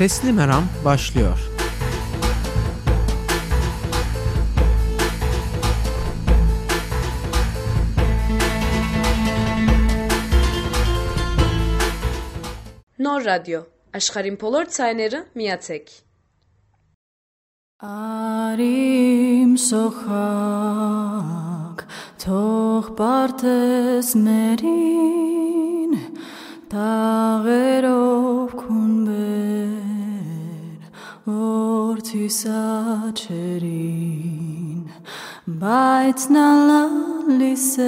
Sesli Meram başlıyor. Nor Radyo Աշխարհին բոլոր ցայները միացեք Արիմ սոխակ թող բարդես մերին տաղերով քունբեր որդիսաչերին բայց նա լալիս է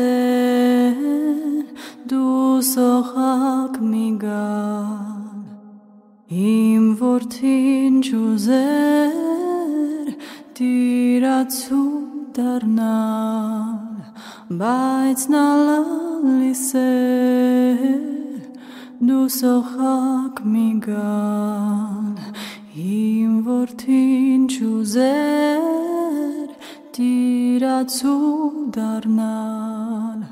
դու սոխակ մի գալ իմ որդին ջուզեր տիրացու դառնալ բայց նա լալիս է դու սոխակ մի գալ Իմ որդին չուզեր տիրացու դառնալ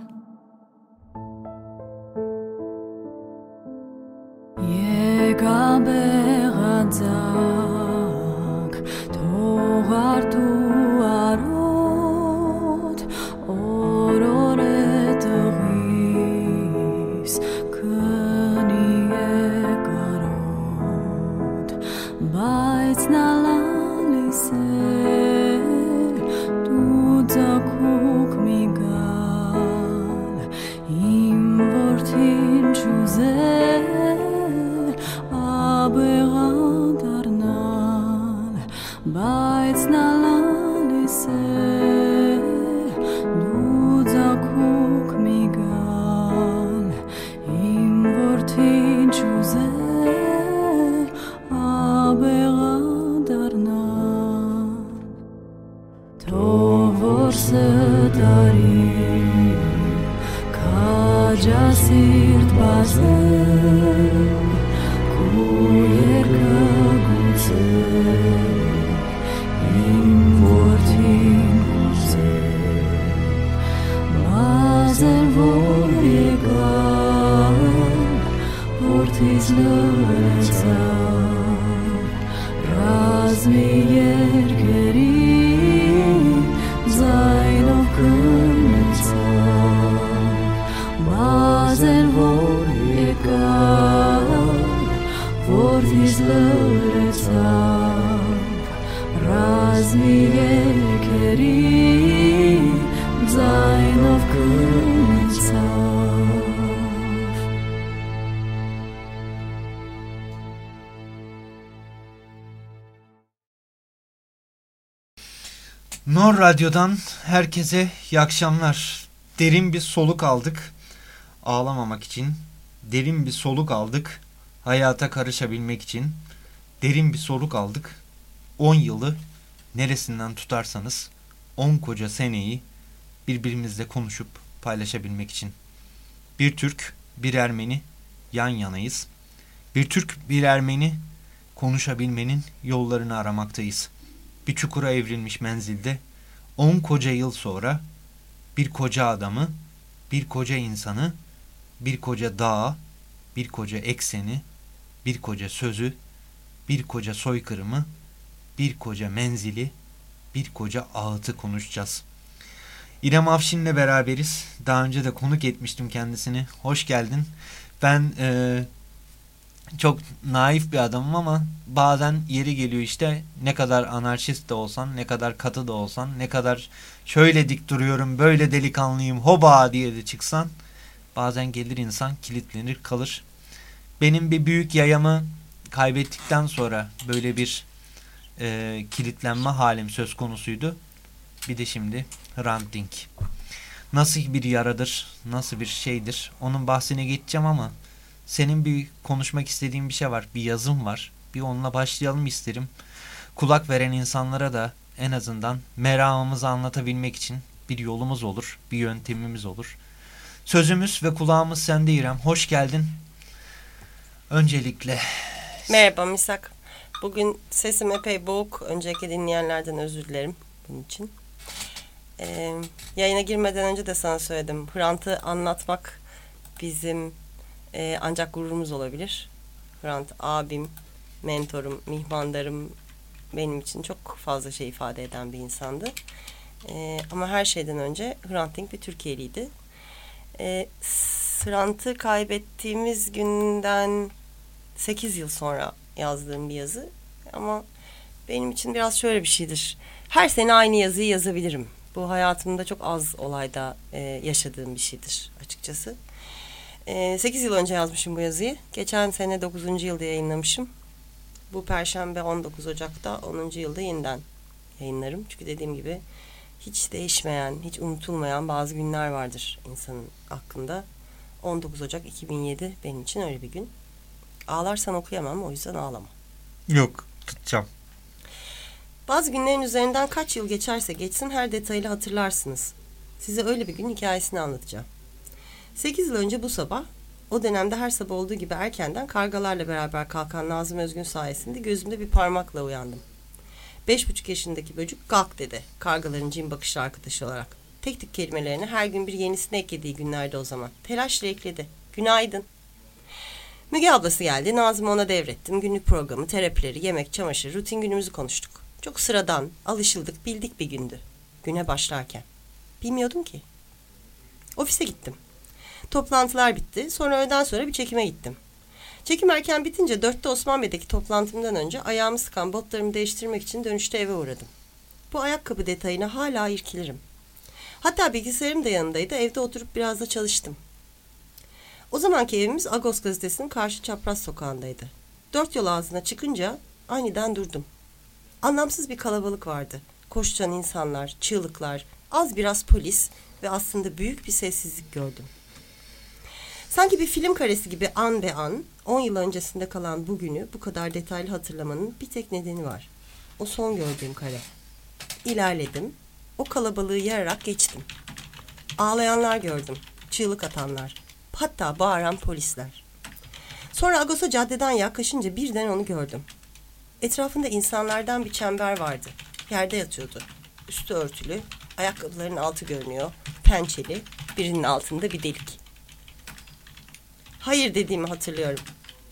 Եկա բեղաձակ թող արտու արու not Radyo'dan herkese iyi akşamlar. Derin bir soluk aldık. Ağlamamak için. Derin bir soluk aldık. Hayata karışabilmek için. Derin bir soluk aldık. 10 yılı neresinden tutarsanız 10 koca seneyi birbirimizle konuşup paylaşabilmek için. Bir Türk, bir Ermeni yan yanayız. Bir Türk, bir Ermeni konuşabilmenin yollarını aramaktayız bir çukura evrilmiş menzilde 10 koca yıl sonra bir koca adamı, bir koca insanı, bir koca dağı, bir koca ekseni, bir koca sözü, bir koca soykırımı, bir koca menzili, bir koca ağıtı konuşacağız. İrem Afşin'le beraberiz. Daha önce de konuk etmiştim kendisini. Hoş geldin. Ben eee çok naif bir adamım ama bazen yeri geliyor işte ne kadar anarşist de olsan, ne kadar katı da olsan, ne kadar şöyle dik duruyorum, böyle delikanlıyım, hoba diye de çıksan bazen gelir insan kilitlenir kalır. Benim bir büyük yayamı kaybettikten sonra böyle bir e, kilitlenme halim söz konusuydu. Bir de şimdi ranting. Nasıl bir yaradır, nasıl bir şeydir onun bahsine geçeceğim ama senin bir konuşmak istediğin bir şey var. Bir yazım var. Bir onunla başlayalım isterim. Kulak veren insanlara da en azından meramımızı anlatabilmek için bir yolumuz olur. Bir yöntemimiz olur. Sözümüz ve kulağımız sende İrem. Hoş geldin. Öncelikle Merhaba Misak. Bugün sesim epey boğuk. Önceki dinleyenlerden özür dilerim bunun için. Ee, yayına girmeden önce de sana söyledim. Hrant'ı anlatmak bizim e, ancak gururumuz olabilir. Hrant abim, mentorum, mihmandarım benim için çok fazla şey ifade eden bir insandı. E, ama her şeyden önce Hrant Dink bir Türkiye'liydi. E, Hrant'ı kaybettiğimiz günden 8 yıl sonra yazdığım bir yazı. Ama benim için biraz şöyle bir şeydir. Her sene aynı yazıyı yazabilirim. Bu hayatımda çok az olayda e, yaşadığım bir şeydir açıkçası. E, 8 yıl önce yazmışım bu yazıyı. Geçen sene 9. yılda yayınlamışım. Bu perşembe 19 Ocak'ta 10. yılda yeniden yayınlarım. Çünkü dediğim gibi hiç değişmeyen, hiç unutulmayan bazı günler vardır insanın aklında. 19 Ocak 2007 benim için öyle bir gün. Ağlarsan okuyamam o yüzden ağlama. Yok tutacağım. Bazı günlerin üzerinden kaç yıl geçerse geçsin her detayıyla hatırlarsınız. Size öyle bir gün hikayesini anlatacağım. 8 yıl önce bu sabah, o dönemde her sabah olduğu gibi erkenden kargalarla beraber kalkan Nazım Özgün sayesinde gözümde bir parmakla uyandım. Beş buçuk yaşındaki böcük kalk dedi kargaların cin bakışlı arkadaşı olarak. Tek tek kelimelerini her gün bir yenisini eklediği günlerde o zaman. Telaşla ekledi. Günaydın. Müge ablası geldi. Nazım ona devrettim. Günlük programı, terapileri, yemek, çamaşır, rutin günümüzü konuştuk. Çok sıradan, alışıldık, bildik bir gündü. Güne başlarken. Bilmiyordum ki. Ofise gittim. Toplantılar bitti. Sonra öğleden sonra bir çekime gittim. Çekim erken bitince dörtte Osman toplantımdan önce ayağımı sıkan botlarımı değiştirmek için dönüşte eve uğradım. Bu ayakkabı detayına hala irkilirim. Hatta bilgisayarım da yanındaydı. Evde oturup biraz da çalıştım. O zamanki evimiz Agos gazetesinin karşı çapraz sokağındaydı. Dört yol ağzına çıkınca aniden durdum. Anlamsız bir kalabalık vardı. Koşturan insanlar, çığlıklar, az biraz polis ve aslında büyük bir sessizlik gördüm. Sanki bir film karesi gibi an be an, on yıl öncesinde kalan bugünü bu kadar detaylı hatırlamanın bir tek nedeni var. O son gördüğüm kare. İlerledim, o kalabalığı yararak geçtim. Ağlayanlar gördüm, çığlık atanlar, hatta bağıran polisler. Sonra Agos'a caddeden yaklaşınca birden onu gördüm. Etrafında insanlardan bir çember vardı. Yerde yatıyordu. Üstü örtülü, ayakkabıların altı görünüyor, pençeli, birinin altında bir delik. Hayır dediğimi hatırlıyorum.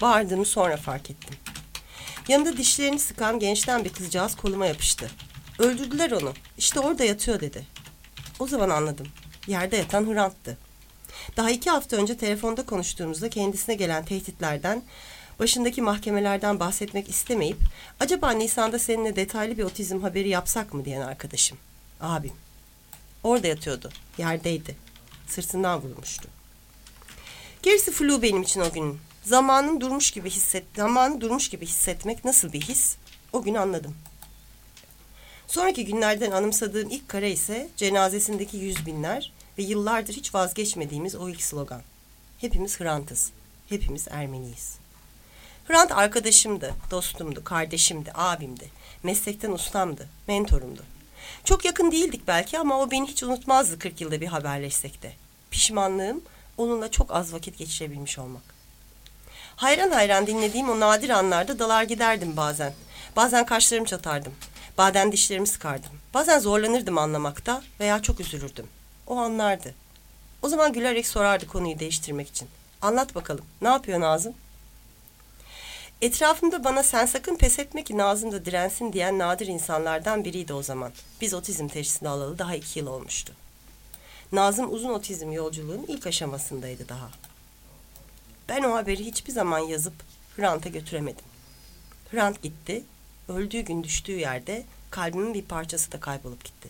Bağırdığımı sonra fark ettim. Yanında dişlerini sıkan gençten bir kızcağız koluma yapıştı. Öldürdüler onu. İşte orada yatıyor dedi. O zaman anladım. Yerde yatan Hrant'tı. Daha iki hafta önce telefonda konuştuğumuzda kendisine gelen tehditlerden, başındaki mahkemelerden bahsetmek istemeyip acaba Nisan'da seninle detaylı bir otizm haberi yapsak mı diyen arkadaşım. Abim. Orada yatıyordu. Yerdeydi. Sırtından vurulmuştu. Gerisi flu benim için o gün. Zamanın durmuş gibi hisset, zamanı durmuş gibi hissetmek nasıl bir his? O gün anladım. Sonraki günlerden anımsadığım ilk kare ise cenazesindeki yüz binler ve yıllardır hiç vazgeçmediğimiz o ilk slogan. Hepimiz Hrant'ız. Hepimiz Ermeniyiz. Hrant arkadaşımdı, dostumdu, kardeşimdi, abimdi. Meslekten ustamdı, mentorumdu. Çok yakın değildik belki ama o beni hiç unutmazdı 40 yılda bir haberleşsek de. Pişmanlığım onunla çok az vakit geçirebilmiş olmak. Hayran hayran dinlediğim o nadir anlarda dalar giderdim bazen. Bazen kaşlarımı çatardım. Bazen dişlerimi sıkardım. Bazen zorlanırdım anlamakta veya çok üzülürdüm. O anlardı. O zaman gülerek sorardı konuyu değiştirmek için. Anlat bakalım. Ne yapıyor Nazım? Etrafımda bana sen sakın pes etme ki Nazım da dirensin diyen nadir insanlardan biriydi o zaman. Biz otizm teşhisini alalı daha iki yıl olmuştu. Nazım uzun otizm yolculuğunun ilk aşamasındaydı daha. Ben o haberi hiçbir zaman yazıp Hrant'a götüremedim. Hrant gitti, öldüğü gün düştüğü yerde kalbimin bir parçası da kaybolup gitti.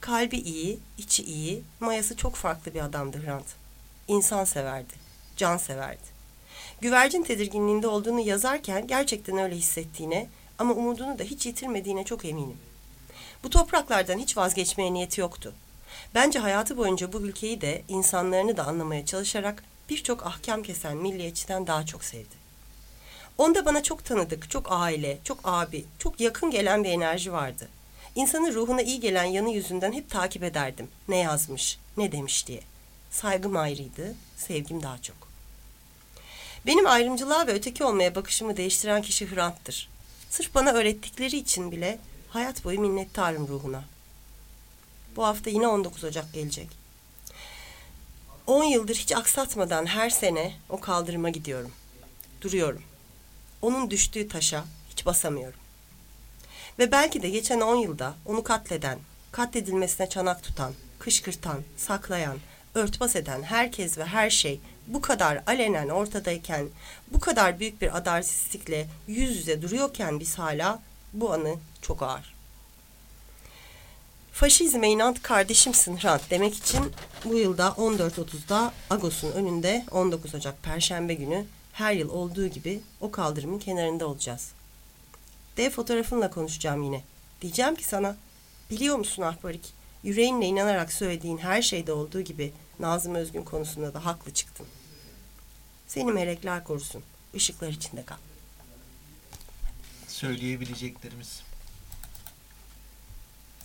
Kalbi iyi, içi iyi, mayası çok farklı bir adamdı Hrant. İnsan severdi, can severdi. Güvercin tedirginliğinde olduğunu yazarken gerçekten öyle hissettiğine ama umudunu da hiç yitirmediğine çok eminim. Bu topraklardan hiç vazgeçmeye niyeti yoktu. Bence hayatı boyunca bu ülkeyi de insanlarını da anlamaya çalışarak birçok ahkam kesen milliyetçiden daha çok sevdi. Onda bana çok tanıdık, çok aile, çok abi, çok yakın gelen bir enerji vardı. İnsanın ruhuna iyi gelen yanı yüzünden hep takip ederdim. Ne yazmış, ne demiş diye. Saygım ayrıydı, sevgim daha çok. Benim ayrımcılığa ve öteki olmaya bakışımı değiştiren kişi Hrant'tır. Sırf bana öğrettikleri için bile hayat boyu minnettarım ruhuna. Bu hafta yine 19 Ocak gelecek. 10 yıldır hiç aksatmadan her sene o kaldırıma gidiyorum. Duruyorum. onun düştüğü taşa hiç basamıyorum. Ve belki de geçen on yılda onu katleden, katledilmesine çanak tutan, kışkırtan, saklayan, örtbas eden herkes ve her şey bu kadar alenen ortadayken, bu kadar büyük bir adaletsizlikle yüz yüze duruyorken biz hala bu anı çok ağır. Faşizme inat kardeşimsin Hrant demek için bu yılda 14.30'da Agos'un önünde 19 Ocak Perşembe günü her yıl olduğu gibi o kaldırımın kenarında olacağız. Dev fotoğrafınla konuşacağım yine. Diyeceğim ki sana, biliyor musun Ahbarik, yüreğinle inanarak söylediğin her şeyde olduğu gibi Nazım Özgün konusunda da haklı çıktın. Seni melekler korusun, ışıklar içinde kal. Söyleyebileceklerimiz.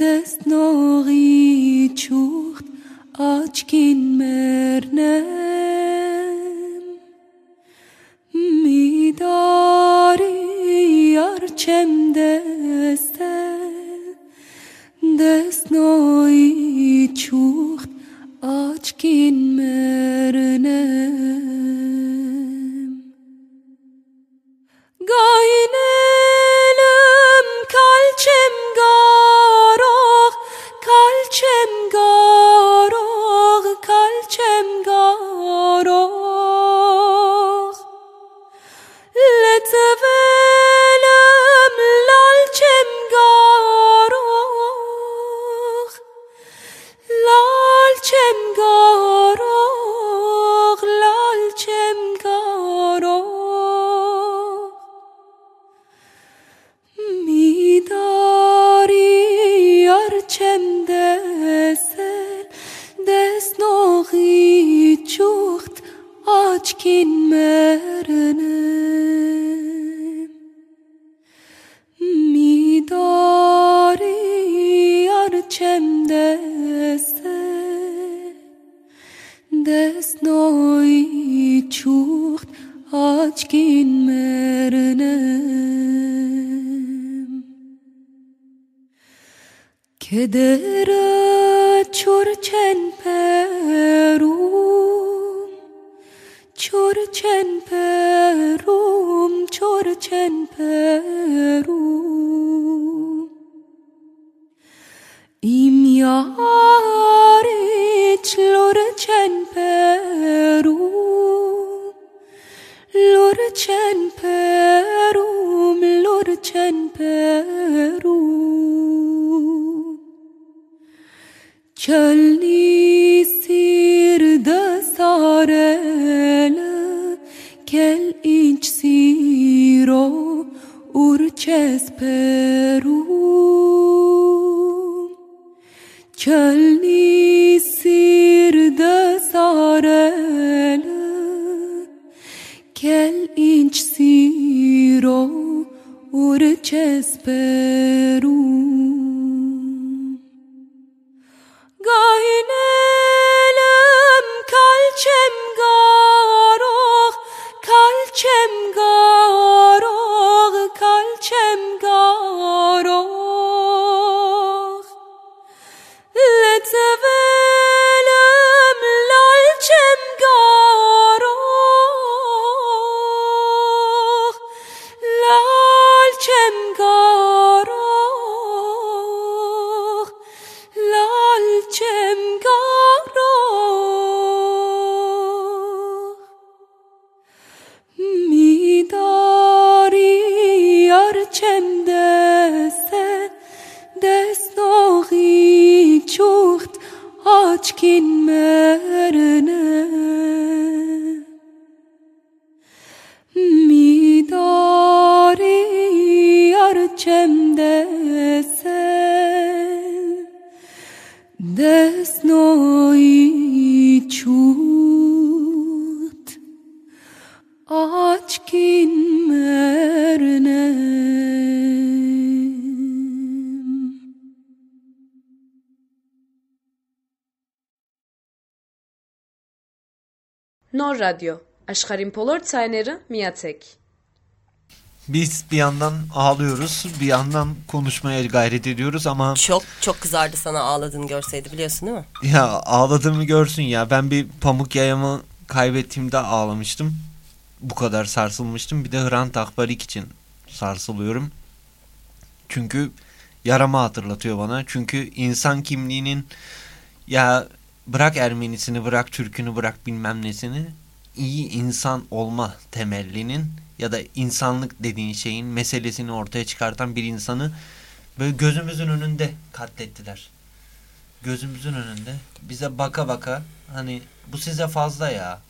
Dest nogi çuht açkin mernem. Midari yarçem desel Dest nogi çuht açkin mernem. Gaynelim Radyo, աշխարհին բոլոր ցայները միացեք։ Biz bir yandan ağlıyoruz, bir yandan konuşmaya gayret ediyoruz ama Çok çok kızardı sana ağladığını görseydi biliyorsun değil mi? ya ağladığımı görsün ya. Ben bir pamuk yayamı kaybettiğimde ağlamıştım. Bu kadar sarsılmıştım. Bir de Hrant Akbarik için sarsılıyorum. Çünkü yaramı hatırlatıyor bana. Çünkü insan kimliğinin ya bırak Ermenisini, bırak Türkünü, bırak bilmem nesini iyi insan olma temellinin ya da insanlık dediğin şeyin meselesini ortaya çıkartan bir insanı böyle gözümüzün önünde katlettiler. Gözümüzün önünde bize baka baka hani bu size fazla ya.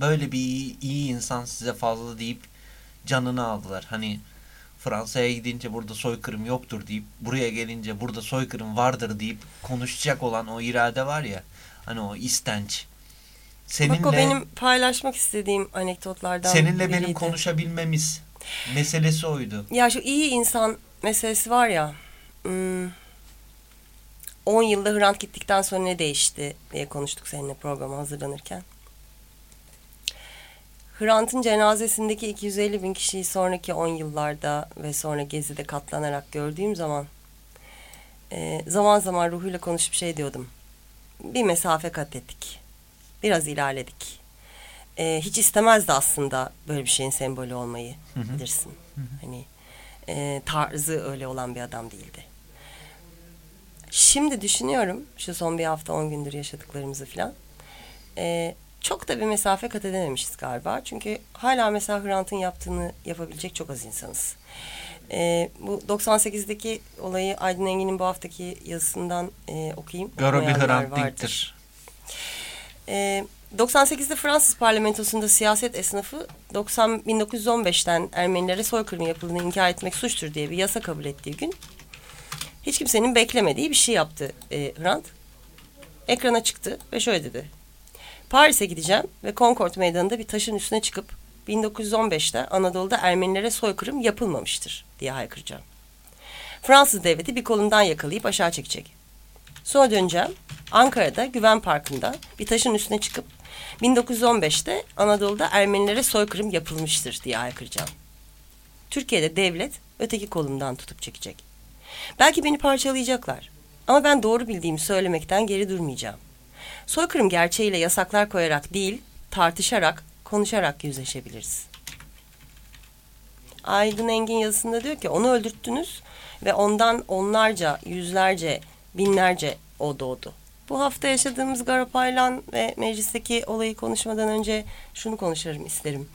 Böyle bir iyi, iyi insan size fazla deyip canını aldılar. Hani Fransa'ya gidince burada soykırım yoktur deyip buraya gelince burada soykırım vardır deyip konuşacak olan o irade var ya hani o istenç. Seninle Bak o benim paylaşmak istediğim anekdotlardan seninle biriydi. benim konuşabilmemiz meselesi oydu. Ya şu iyi insan meselesi var ya. hmm, 10 yılda Hrant gittikten sonra ne değişti diye konuştuk seninle programa hazırlanırken. Hrant'ın cenazesindeki 250 bin kişiyi sonraki 10 yıllarda ve sonra Gezi'de katlanarak gördüğüm zaman e, zaman zaman ruhuyla konuşup şey diyordum. Bir mesafe kat ettik. Biraz ilerledik. E, hiç istemezdi aslında böyle bir şeyin sembolü olmayı bilirsin. Hani e, tarzı öyle olan bir adam değildi. Şimdi düşünüyorum şu son bir hafta on gündür yaşadıklarımızı falan. E, çok da bir mesafe kat edememişiz galiba. Çünkü hala mesela Hrant'ın yaptığını yapabilecek çok az insanız. E, bu 98'deki olayı Aydın Engin'in bu haftaki yazısından e, okuyayım. Garo bir Hrant vardır. Dink'tir. Ee, 98'de Fransız parlamentosunda siyaset esnafı 90 1915'ten Ermenilere soykırım yapıldığını inkar etmek suçtur diye bir yasa kabul ettiği gün hiç kimsenin beklemediği bir şey yaptı e, Hrant. Ekrana çıktı ve şöyle dedi. Paris'e gideceğim ve Concord Meydanı'nda bir taşın üstüne çıkıp 1915'te Anadolu'da Ermenilere soykırım yapılmamıştır diye haykıracağım. Fransız devleti bir kolundan yakalayıp aşağı çekecek. Sonra döneceğim. Ankara'da Güven Parkı'nda bir taşın üstüne çıkıp 1915'te Anadolu'da Ermenilere soykırım yapılmıştır diye haykıracağım. Türkiye'de devlet öteki kolumdan tutup çekecek. Belki beni parçalayacaklar. Ama ben doğru bildiğimi söylemekten geri durmayacağım. Soykırım gerçeğiyle yasaklar koyarak değil, tartışarak, konuşarak yüzleşebiliriz. Aydın Engin yazısında diyor ki onu öldürttünüz ve ondan onlarca, yüzlerce, binlerce o doğdu. Bu hafta yaşadığımız Garopaylan ve meclisteki olayı konuşmadan önce şunu konuşalım isterim.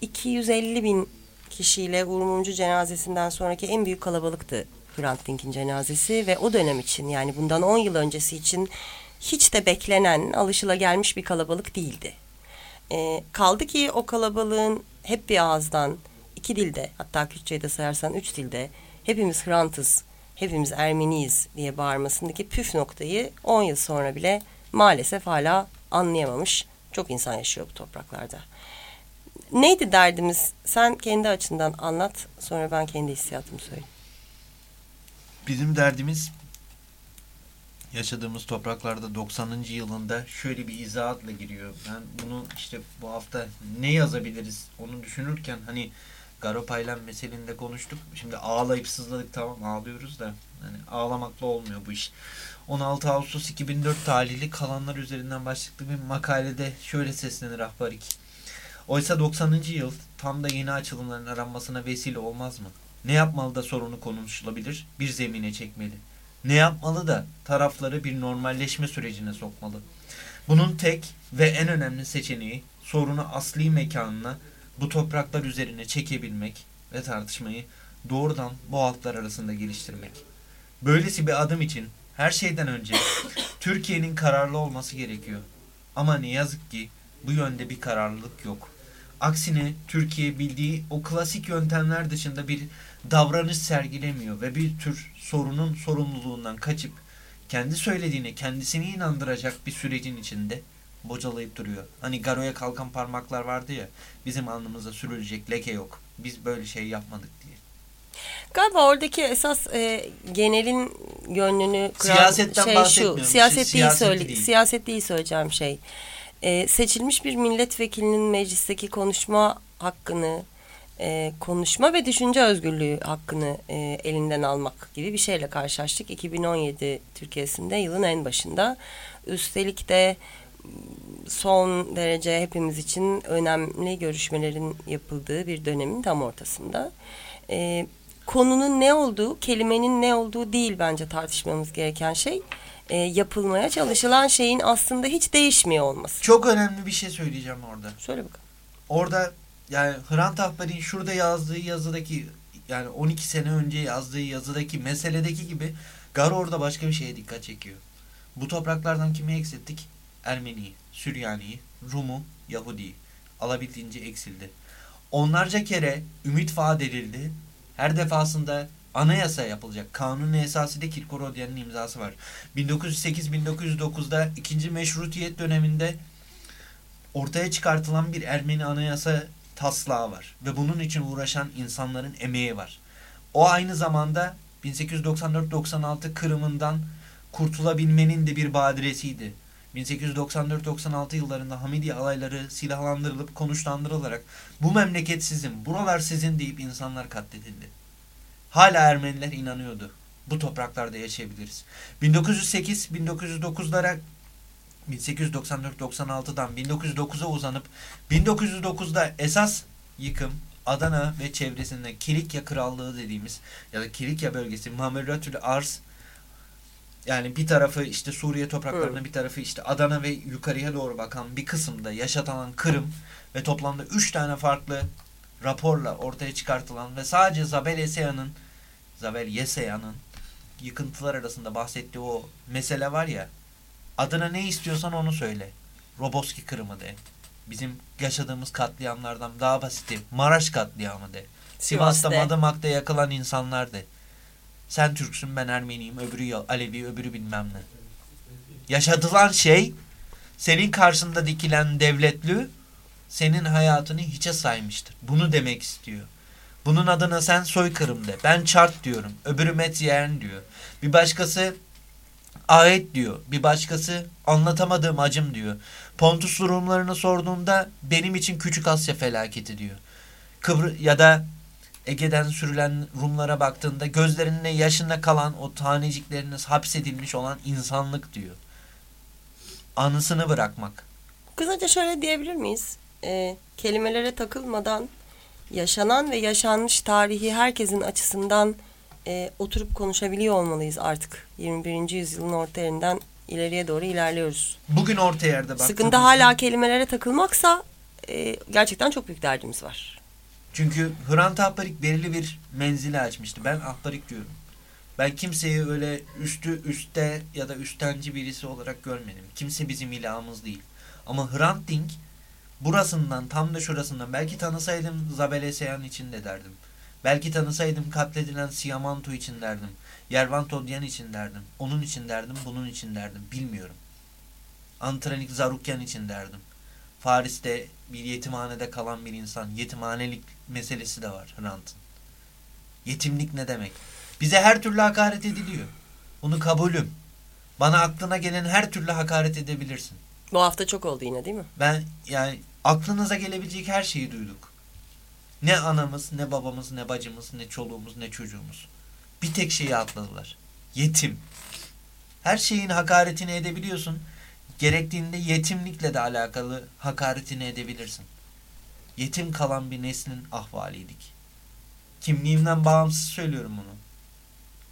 250 bin kişiyle Uğur Mumcu cenazesinden sonraki en büyük kalabalıktı Hrant Dink'in cenazesi ve o dönem için yani bundan 10 yıl öncesi için hiç de beklenen, alışılagelmiş bir kalabalık değildi. Ee, kaldı ki o kalabalığın hep bir ağızdan iki dilde hatta Kürtçe'yi de sayarsan üç dilde hepimiz Hrant'ız, hepimiz Ermeniyiz diye bağırmasındaki püf noktayı 10 yıl sonra bile maalesef hala anlayamamış çok insan yaşıyor bu topraklarda. Neydi derdimiz? Sen kendi açından anlat sonra ben kendi hissiyatımı söyleyeyim. Bizim derdimiz yaşadığımız topraklarda 90. yılında şöyle bir izahatla giriyor. Ben bunu işte bu hafta ne yazabiliriz onu düşünürken hani Garopaylan meselinde konuştuk. Şimdi ağlayıp sızladık tamam ağlıyoruz da hani ağlamakla olmuyor bu iş. 16 Ağustos 2004 tarihli kalanlar üzerinden başlıklı bir makalede şöyle seslenir Ahbarik. Oysa 90. yıl tam da yeni açılımların aranmasına vesile olmaz mı? Ne yapmalı da sorunu konuşulabilir? Bir zemine çekmeli. Ne yapmalı da tarafları bir normalleşme sürecine sokmalı. Bunun tek ve en önemli seçeneği sorunu asli mekanına bu topraklar üzerine çekebilmek ve tartışmayı doğrudan bu halklar arasında geliştirmek. Böylesi bir adım için her şeyden önce Türkiye'nin kararlı olması gerekiyor. Ama ne yazık ki bu yönde bir kararlılık yok. Aksine Türkiye bildiği o klasik yöntemler dışında bir davranış sergilemiyor ve bir tür sorunun sorumluluğundan kaçıp kendi söylediğine kendisini inandıracak bir sürecin içinde bocalayıp duruyor. Hani garoya kalkan parmaklar vardı ya bizim alnımıza sürülecek leke yok. Biz böyle şey yapmadık diye. Galiba oradaki esas e, genelin gönlünü kıran Siyasetten şey şu. Siyaset Şey, değil, söyle, değil. siyaset değil söyleyeceğim şey. e, seçilmiş bir milletvekilinin meclisteki konuşma hakkını, e, konuşma ve düşünce özgürlüğü hakkını e, elinden almak gibi bir şeyle karşılaştık. 2017 Türkiye'sinde yılın en başında. Üstelik de son derece hepimiz için önemli görüşmelerin yapıldığı bir dönemin tam ortasında. E, konunun ne olduğu, kelimenin ne olduğu değil bence tartışmamız gereken şey. E, yapılmaya çalışılan şeyin aslında hiç değişmiyor olması. Çok önemli bir şey söyleyeceğim orada. Söyle bakalım. Orada yani Hrant Ahber'in şurada yazdığı yazıdaki yani 12 sene önce yazdığı yazıdaki meseledeki gibi Gar orada başka bir şeye dikkat çekiyor. Bu topraklardan kimi eksilttik? Ermeniyi, Süryani'yi, Rum'u, Yahudi'yi. Alabildiğince eksildi. Onlarca kere ümit vaat edildi. Her defasında anayasa yapılacak. Kanun esası Kirkorodiyan'ın imzası var. 1908-1909'da ikinci meşrutiyet döneminde ortaya çıkartılan bir Ermeni anayasa taslağı var. Ve bunun için uğraşan insanların emeği var. O aynı zamanda 1894-96 Kırım'ından kurtulabilmenin de bir badiresiydi. 1894-96 yıllarında Hamidi alayları silahlandırılıp konuşlandırılarak bu memleket sizin, buralar sizin deyip insanlar katledildi. Hala Ermeniler inanıyordu. Bu topraklarda yaşayabiliriz. 1908-1909'lara 1894-96'dan 1909'a uzanıp 1909'da esas yıkım Adana ve çevresinde Kilikya Krallığı dediğimiz ya da Kilikya bölgesi Mameratül Ars yani bir tarafı işte Suriye topraklarına bir tarafı işte Adana ve yukarıya doğru bakan bir kısımda yaşatılan Kırım ve toplamda 3 tane farklı raporla ortaya çıkartılan ve sadece Zabel Yeseya'nın Zabel Yeseya'nın yıkıntılar arasında bahsettiği o mesele var ya adına ne istiyorsan onu söyle. Roboski Kırım'ı de. Bizim yaşadığımız katliamlardan daha basiti. Maraş katliamı de. Sivas'ta Sivas'ta. Madımak'ta yakılan insanlar de. Sen Türksün ben Ermeniyim öbürü Alevi öbürü bilmem ne. Yaşatılan şey senin karşında dikilen devletlü senin hayatını hiçe saymıştır. Bunu demek istiyor. Bunun adına sen soykırım de. Ben çart diyorum. Öbürü metyern diyor. Bir başkası ayet diyor. Bir başkası anlatamadığım acım diyor. Pontus Rumlarını sorduğunda benim için Küçük Asya felaketi diyor. Kıbrı ya da Ege'den sürülen Rumlara baktığında gözlerinde yaşında kalan o tanecikleriniz hapsedilmiş olan insanlık diyor. Anısını bırakmak. Kısaca şöyle diyebilir miyiz? Ee, kelimelere takılmadan yaşanan ve yaşanmış tarihi herkesin açısından e, oturup konuşabiliyor olmalıyız artık. 21. yüzyılın orta yerinden ileriye doğru ilerliyoruz. Bugün orta yerde baktığımızda. Sıkıntı hala kelimelere takılmaksa e, gerçekten çok büyük derdimiz var. Çünkü Hrant Ahbarik belirli bir menzili açmıştı. Ben Ahbarik diyorum. Ben kimseyi öyle üstü üstte ya da üstenci birisi olarak görmedim. Kimse bizim ilahımız değil. Ama Hrant Dink burasından tam da şurasından belki tanısaydım Zabele Seyhan için de derdim. Belki tanısaydım katledilen Siyamanto için derdim. Yervan Todyan için derdim. Onun için derdim, bunun için derdim. Bilmiyorum. Antranik Zarukyan için derdim. Paris'te bir yetimhanede kalan bir insan. Yetimhanelik meselesi de var Hrant'ın. Yetimlik ne demek? Bize her türlü hakaret ediliyor. Bunu kabulüm. Bana aklına gelen her türlü hakaret edebilirsin. Bu hafta çok oldu yine değil mi? Ben yani aklınıza gelebilecek her şeyi duyduk. Ne anamız, ne babamız, ne bacımız, ne çoluğumuz, ne çocuğumuz. Bir tek şeyi atladılar. Yetim. Her şeyin hakaretini edebiliyorsun. Gerektiğinde yetimlikle de alakalı hakaretini edebilirsin. Yetim kalan bir neslin ahvaliydik. Kimliğimden bağımsız söylüyorum bunu.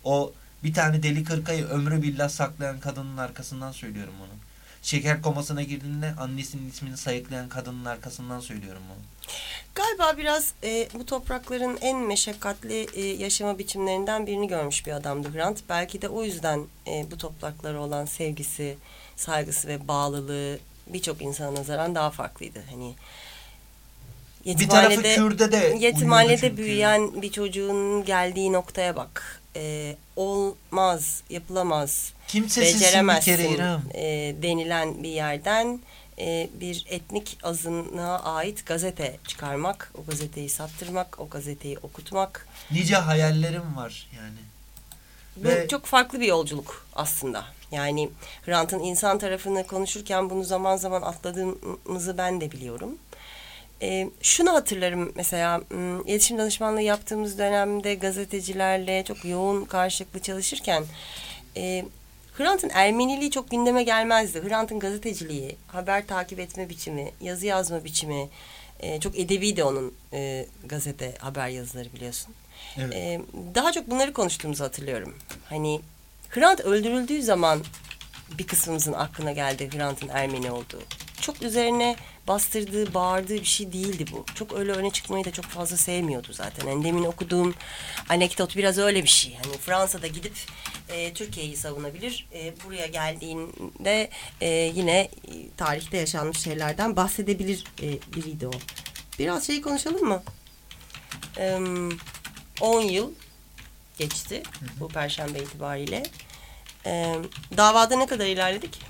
O bir tane deli kırkayı ömrü billah saklayan kadının arkasından söylüyorum bunu. Şeker komasına girdiğinde annesinin ismini sayıklayan kadının arkasından söylüyorum bunu. Galiba biraz e, bu toprakların en meşakkatli e, yaşama biçimlerinden birini görmüş bir adamdı Grant. Belki de o yüzden e, bu topraklara olan sevgisi, saygısı ve bağlılığı birçok insana nazaran daha farklıydı. Hani Bir tarafı Kürt'e de yetimhanede büyüyen bir çocuğun geldiği noktaya bak. E, olmaz, yapılamaz, Kimsesizsin bir beceremezsin kere İrem. e, denilen bir yerden e, bir etnik azınlığa ait gazete çıkarmak, o gazeteyi sattırmak, o gazeteyi okutmak. Nice hayallerim var yani. Bu Ve- çok farklı bir yolculuk aslında. Yani Hrant'ın insan tarafını konuşurken bunu zaman zaman atladığımızı ben de biliyorum. Ee, şunu hatırlarım mesela m, iletişim danışmanlığı yaptığımız dönemde gazetecilerle çok yoğun karşılıklı çalışırken e, Hrant'ın Ermeniliği çok gündeme gelmezdi. Hrant'ın gazeteciliği, haber takip etme biçimi, yazı yazma biçimi e, çok edebi de onun e, gazete haber yazıları biliyorsun. Evet. Ee, daha çok bunları konuştuğumuzu hatırlıyorum. Hani Hrant öldürüldüğü zaman bir kısmımızın aklına geldi Hrant'ın Ermeni olduğu. Çok üzerine bastırdığı, bağırdığı bir şey değildi bu. Çok öyle öne çıkmayı da çok fazla sevmiyordu zaten. Yani demin okuduğum anekdot biraz öyle bir şey. Hani Fransa'da gidip e, Türkiye'yi savunabilir. E, buraya geldiğinde e, yine e, tarihte yaşanmış şeylerden bahsedebilir e, biriydi o. Biraz şey konuşalım mı? Eee 10 yıl geçti bu perşembe itibariyle. Ee, davada ne kadar ilerledik?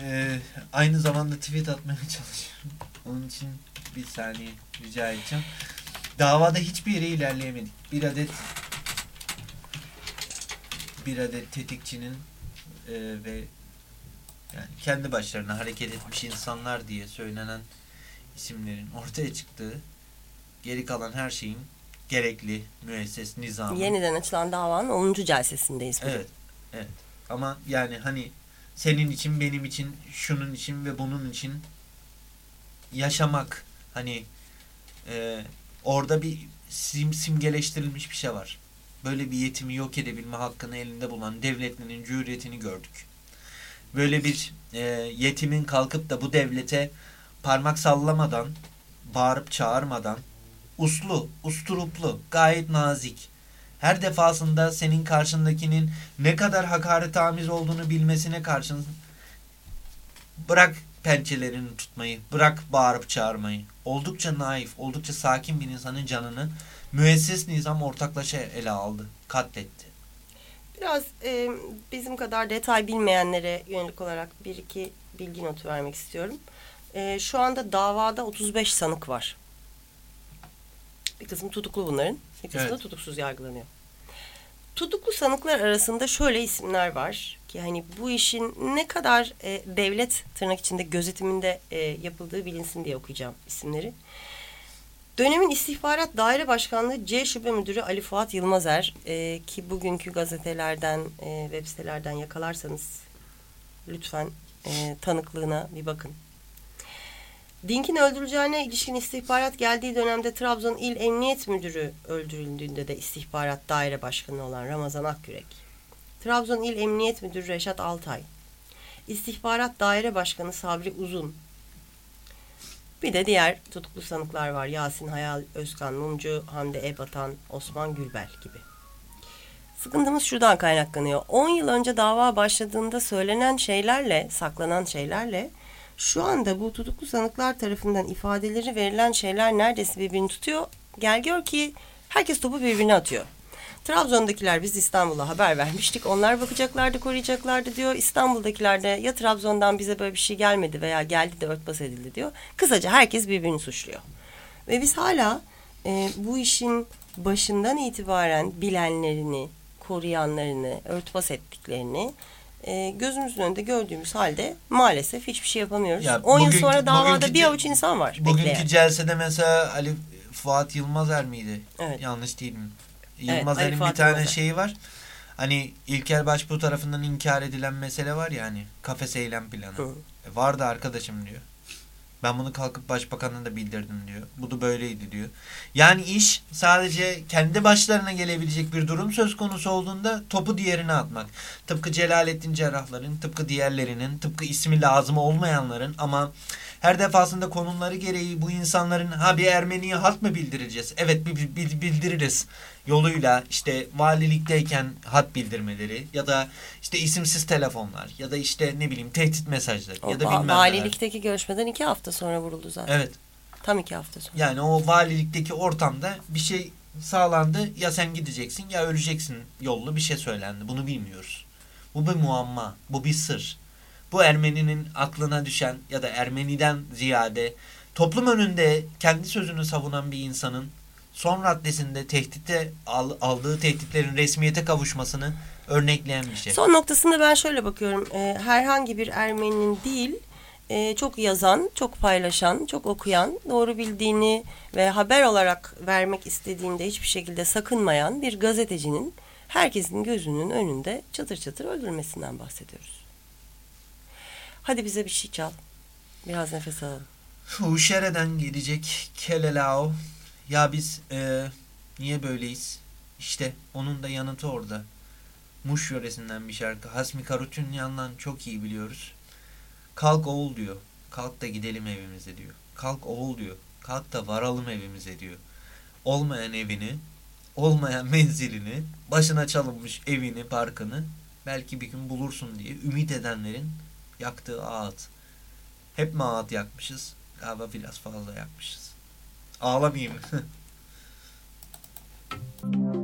Ee, aynı zamanda tweet atmaya çalışıyorum. Onun için bir saniye rica edeceğim. Davada hiçbir yere ilerleyemedik. Bir adet bir adet tetikçinin e, ve yani kendi başlarına hareket etmiş insanlar diye söylenen isimlerin ortaya çıktığı geri kalan her şeyin gerekli müesses nizamı. Yeniden açılan davanın 10. celsesindeyiz. bugün. Evet. Evet. Ama yani hani senin için, benim için, şunun için ve bunun için yaşamak hani e, orada bir sim, simgeleştirilmiş bir şey var. Böyle bir yetimi yok edebilme hakkını elinde bulan devletlerin cüretini gördük. Böyle bir e, yetimin kalkıp da bu devlete parmak sallamadan, bağırıp çağırmadan, uslu, usturuplu, gayet nazik, her defasında senin karşındakinin ne kadar hakaretamiz olduğunu bilmesine karşın bırak pençelerini tutmayı, bırak bağırıp çağırmayı. Oldukça naif, oldukça sakin bir insanın canını müesses nizam ortaklaşa ele aldı, katletti. Biraz e, bizim kadar detay bilmeyenlere yönelik olarak bir iki bilgi notu vermek istiyorum. E, şu anda davada 35 sanık var. Bir kısmı tutuklu bunların, bir kısmı da Evet. tutuksuz yargılanıyor. Tutuklu sanıklar arasında şöyle isimler var ki hani bu işin ne kadar e, devlet tırnak içinde gözetiminde e, yapıldığı bilinsin diye okuyacağım isimleri. Dönemin İstihbarat Daire Başkanlığı C Şube Müdürü Ali Fuat Yılmazer e, ki bugünkü gazetelerden, e, web sitelerden yakalarsanız lütfen e, tanıklığına bir bakın. Dink'in öldürüleceğine ilişkin istihbarat geldiği dönemde Trabzon İl Emniyet Müdürü öldürüldüğünde de istihbarat daire başkanı olan Ramazan Akgürek. Trabzon İl Emniyet Müdürü Reşat Altay. İstihbarat Daire Başkanı Sabri Uzun. Bir de diğer tutuklu sanıklar var. Yasin Hayal Özkan Mumcu, Hande Ebatan, Osman Gülbel gibi. Sıkıntımız şuradan kaynaklanıyor. 10 yıl önce dava başladığında söylenen şeylerle, saklanan şeylerle şu anda bu tutuklu sanıklar tarafından ifadeleri verilen şeyler neredeyse birbirini tutuyor. Gel gör ki herkes topu birbirine atıyor. Trabzon'dakiler biz İstanbul'a haber vermiştik. Onlar bakacaklardı, koruyacaklardı diyor. İstanbul'dakiler de ya Trabzon'dan bize böyle bir şey gelmedi veya geldi de örtbas edildi diyor. Kısaca herkes birbirini suçluyor. Ve biz hala e, bu işin başından itibaren bilenlerini, koruyanlarını, örtbas ettiklerini e, gözümüzün önünde gördüğümüz halde maalesef hiçbir şey yapamıyoruz. Ya 10 yıl sonra davada bugünkü bir avuç insan var Bugünkü bekleyen. celsede mesela Ali Fuat Yılmazer miydi? Evet. Yanlış değil mi? Yılmazer'in bir Fuat tane Yılmazer. şeyi var. Hani İlker Başbuğ tarafından inkar edilen mesele var ya hani kafes eylem planı. Hı. E, vardı arkadaşım diyor. Ben bunu kalkıp başbakanına da bildirdim diyor. Bu da böyleydi diyor. Yani iş sadece kendi başlarına gelebilecek bir durum söz konusu olduğunda topu diğerine atmak. Tıpkı Celalettin Cerrahların, tıpkı diğerlerinin, tıpkı ismi lazım olmayanların ama her defasında konumları gereği bu insanların ha bir Ermeniye hat mı bildireceğiz? Evet bi- bi- bi- bildiririz yoluyla işte valilikteyken hat bildirmeleri ya da işte isimsiz telefonlar ya da işte ne bileyim tehdit mesajları O ya da bilmem neler. valilikteki görüşmeden iki hafta sonra vuruldu zaten. Evet. Tam iki hafta sonra. Yani o valilikteki ortamda bir şey sağlandı ya sen gideceksin ya öleceksin yollu bir şey söylendi. Bunu bilmiyoruz. Bu bir muamma. Bu bir sır. Bu Ermeninin aklına düşen ya da Ermeniden ziyade toplum önünde kendi sözünü savunan bir insanın son raddesinde tehdite al- aldığı tehditlerin resmiyete kavuşmasını örnekleyen bir şey. Son noktasında ben şöyle bakıyorum. Ee, herhangi bir Ermeninin değil, e, çok yazan, çok paylaşan, çok okuyan, doğru bildiğini ve haber olarak vermek istediğinde hiçbir şekilde sakınmayan bir gazetecinin herkesin gözünün önünde çatır çatır öldürmesinden bahsediyoruz. Hadi bize bir şey çal. Biraz nefes alalım. Uşere'den gelecek Kelelao. Ya biz e, niye böyleyiz? İşte onun da yanıtı orada. Muş yöresinden bir şarkı. Hasmi Karutunyan'dan çok iyi biliyoruz. Kalk oğul diyor. Kalk da gidelim evimize diyor. Kalk oğul diyor. Kalk da varalım evimize diyor. Olmayan evini, olmayan menzilini, başına çalınmış evini, parkını belki bir gün bulursun diye ümit edenlerin yaktığı ağıt. Hep mi ağıt yakmışız? Galiba biraz fazla yakmışız. Ağlamayayım.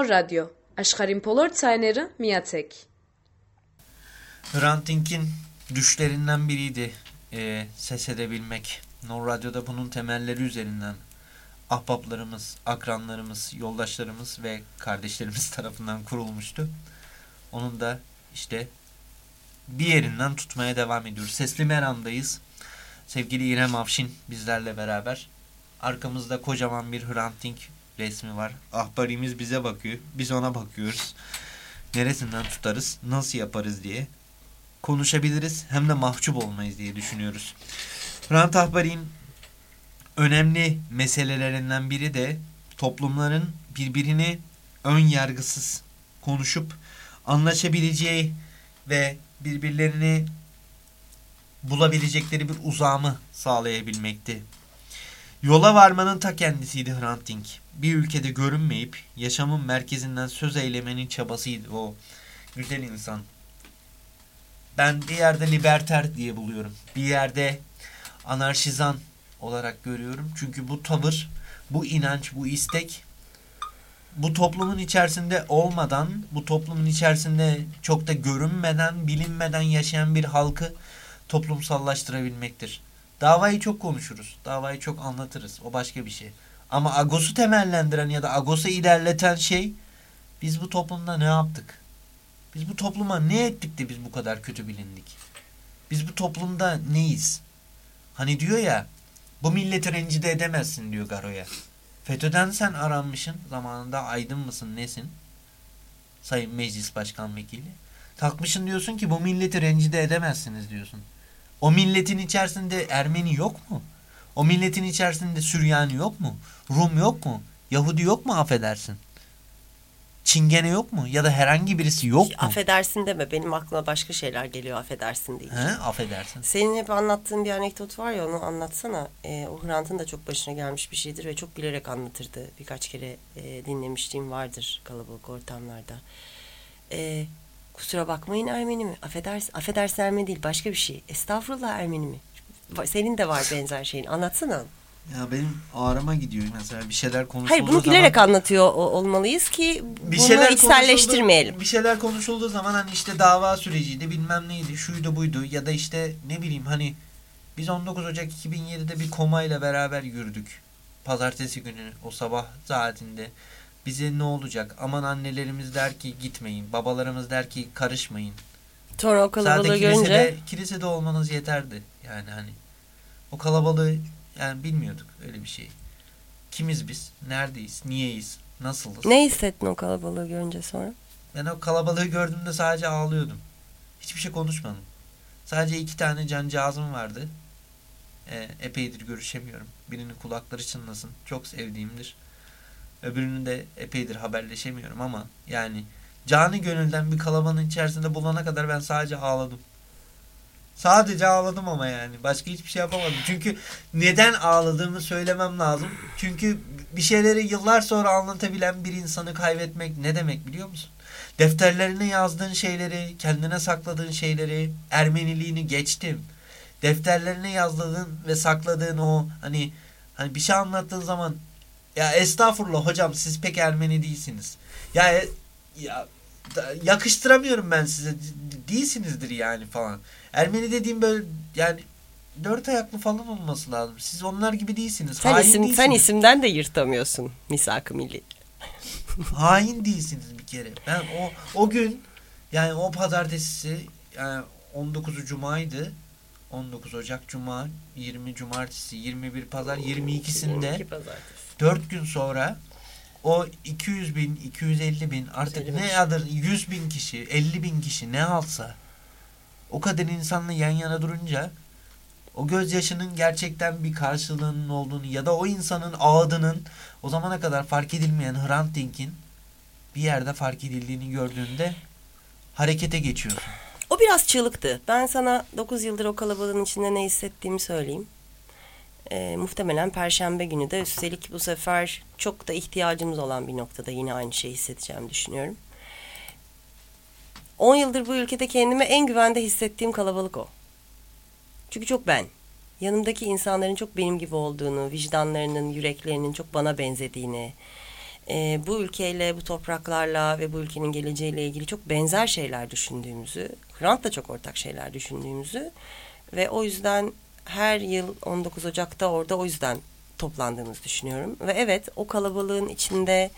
Nor Radyo Աշխարհին բոլոր ցայները միացեք։ Hrant Dink'in düşlerinden biriydi e, ses edebilmek. No Radyo'da bunun temelleri üzerinden ahbaplarımız, akranlarımız, yoldaşlarımız ve kardeşlerimiz tarafından kurulmuştu. Onun da işte bir yerinden tutmaya devam ediyoruz. Sesli Meran'dayız. Sevgili İrem Afşin bizlerle beraber. Arkamızda kocaman bir Hrant Dink resmi var. Ahbarimiz bize bakıyor. Biz ona bakıyoruz. Neresinden tutarız, nasıl yaparız diye konuşabiliriz hem de mahcup olmayız diye düşünüyoruz. Hrant Ahbari'nin önemli meselelerinden biri de toplumların birbirini ön yargısız konuşup anlaşabileceği ve birbirlerini bulabilecekleri bir uzamı sağlayabilmekti. Yola varmanın ta kendisiydi Hrant. Bir ülkede görünmeyip yaşamın merkezinden söz eylemenin çabasıydı o güzel insan. Ben bir yerde liberter diye buluyorum. Bir yerde anarşizan olarak görüyorum. Çünkü bu tavır, bu inanç, bu istek bu toplumun içerisinde olmadan, bu toplumun içerisinde çok da görünmeden, bilinmeden yaşayan bir halkı toplumsallaştırabilmektir. Davayı çok konuşuruz. Davayı çok anlatırız. O başka bir şey. Ama Agos'u temellendiren ya da Agos'u ilerleten şey biz bu toplumda ne yaptık? Biz bu topluma ne ettik de biz bu kadar kötü bilindik? Biz bu toplumda neyiz? Hani diyor ya bu milleti rencide edemezsin diyor Garo'ya. FETÖ'den sen aranmışsın. Zamanında aydın mısın nesin? Sayın Meclis Başkan Vekili. Kalkmışsın diyorsun ki bu milleti rencide edemezsiniz diyorsun. O milletin içerisinde Ermeni yok mu? O milletin içerisinde Süryani yok mu? Rum yok mu? Yahudi yok mu affedersin? Çingene yok mu? Ya da herhangi birisi yok mu? Affedersin deme. Benim aklıma başka şeyler geliyor affedersin deyince. He, affedersin. Senin hep anlattığın bir anekdot var ya onu anlatsana. Ee, o Hrant'ın da çok başına gelmiş bir şeydir ve çok gülerek anlatırdı. Birkaç kere e, dinlemişliğim vardır kalabalık ortamlarda. Ee, kusura bakmayın Ermeni mi? Affedersin, affedersin Ermeni değil başka bir şey. Estağfurullah Ermeni mi? Senin de var benzer şeyin. Anlatsana. Ya benim ağrıma gidiyor mesela bir şeyler konuşulduğu Hayır bunu zaman... gülerek anlatıyor o- olmalıyız ki bir bunu şeyler içselleştirmeyelim. Bir şeyler konuşulduğu zaman hani işte dava süreciydi bilmem neydi şuydu buydu ya da işte ne bileyim hani biz 19 Ocak 2007'de bir komayla beraber yürüdük. Pazartesi günü o sabah saatinde bize ne olacak? Aman annelerimiz der ki gitmeyin. Babalarımız der ki karışmayın. Sonra o Sadece kalabalığı kilisede, görünce kilisede olmanız yeterdi. Yani hani o kalabalığı yani bilmiyorduk öyle bir şey. Kimiz biz? Neredeyiz? Niyeyiz? Nasılız? ne hissettin o kalabalığı görünce sonra? Ben o kalabalığı gördüğümde sadece ağlıyordum. Hiçbir şey konuşmadım. Sadece iki tane cancağızım vardı. Ee, epeydir görüşemiyorum. Birinin kulakları çınlasın. Çok sevdiğimdir. Öbürünü de epeydir haberleşemiyorum ama yani canı gönülden bir kalabalığın içerisinde bulana kadar ben sadece ağladım. Sadece ağladım ama yani. Başka hiçbir şey yapamadım. Çünkü neden ağladığımı söylemem lazım. Çünkü bir şeyleri yıllar sonra anlatabilen bir insanı kaybetmek ne demek biliyor musun? Defterlerine yazdığın şeyleri, kendine sakladığın şeyleri, Ermeniliğini geçtim. Defterlerine yazdığın ve sakladığın o hani hani bir şey anlattığın zaman ya estağfurullah hocam siz pek Ermeni değilsiniz. Ya ya yakıştıramıyorum ben size. Değilsinizdir yani falan. Ermeni dediğim böyle yani dört ayaklı falan olması lazım. Siz onlar gibi değilsiniz. Sen Hain isim sen değilsiniz. isimden de yırtamıyorsun misak-ı milli. Hain değilsiniz bir kere. Ben o o gün yani o pazartesi yani 19 Cuma'ydı. 19 Ocak Cuma, 20 Cumartesi, 21 Pazar, 22'sinde İki pazartesi. 4 gün sonra o 200 bin, 250 bin artık ne adır 100 bin kişi, 50 bin kişi ne alsa o kadar insanla yan yana durunca o gözyaşının gerçekten bir karşılığının olduğunu ya da o insanın ağıdının o zamana kadar fark edilmeyen Hrant Dink'in bir yerde fark edildiğini gördüğünde harekete geçiyorsun. O biraz çığlıktı. Ben sana 9 yıldır o kalabalığın içinde ne hissettiğimi söyleyeyim. Ee, muhtemelen perşembe günü de üstelik bu sefer çok da ihtiyacımız olan bir noktada yine aynı şeyi hissedeceğimi düşünüyorum. 10 yıldır bu ülkede kendimi en güvende hissettiğim kalabalık o. Çünkü çok ben. Yanımdaki insanların çok benim gibi olduğunu, vicdanlarının, yüreklerinin çok bana benzediğini, e, bu ülkeyle, bu topraklarla ve bu ülkenin geleceğiyle ilgili çok benzer şeyler düşündüğümüzü, Hrant'la çok ortak şeyler düşündüğümüzü ve o yüzden her yıl 19 Ocak'ta orada o yüzden toplandığımızı düşünüyorum. Ve evet o kalabalığın içinde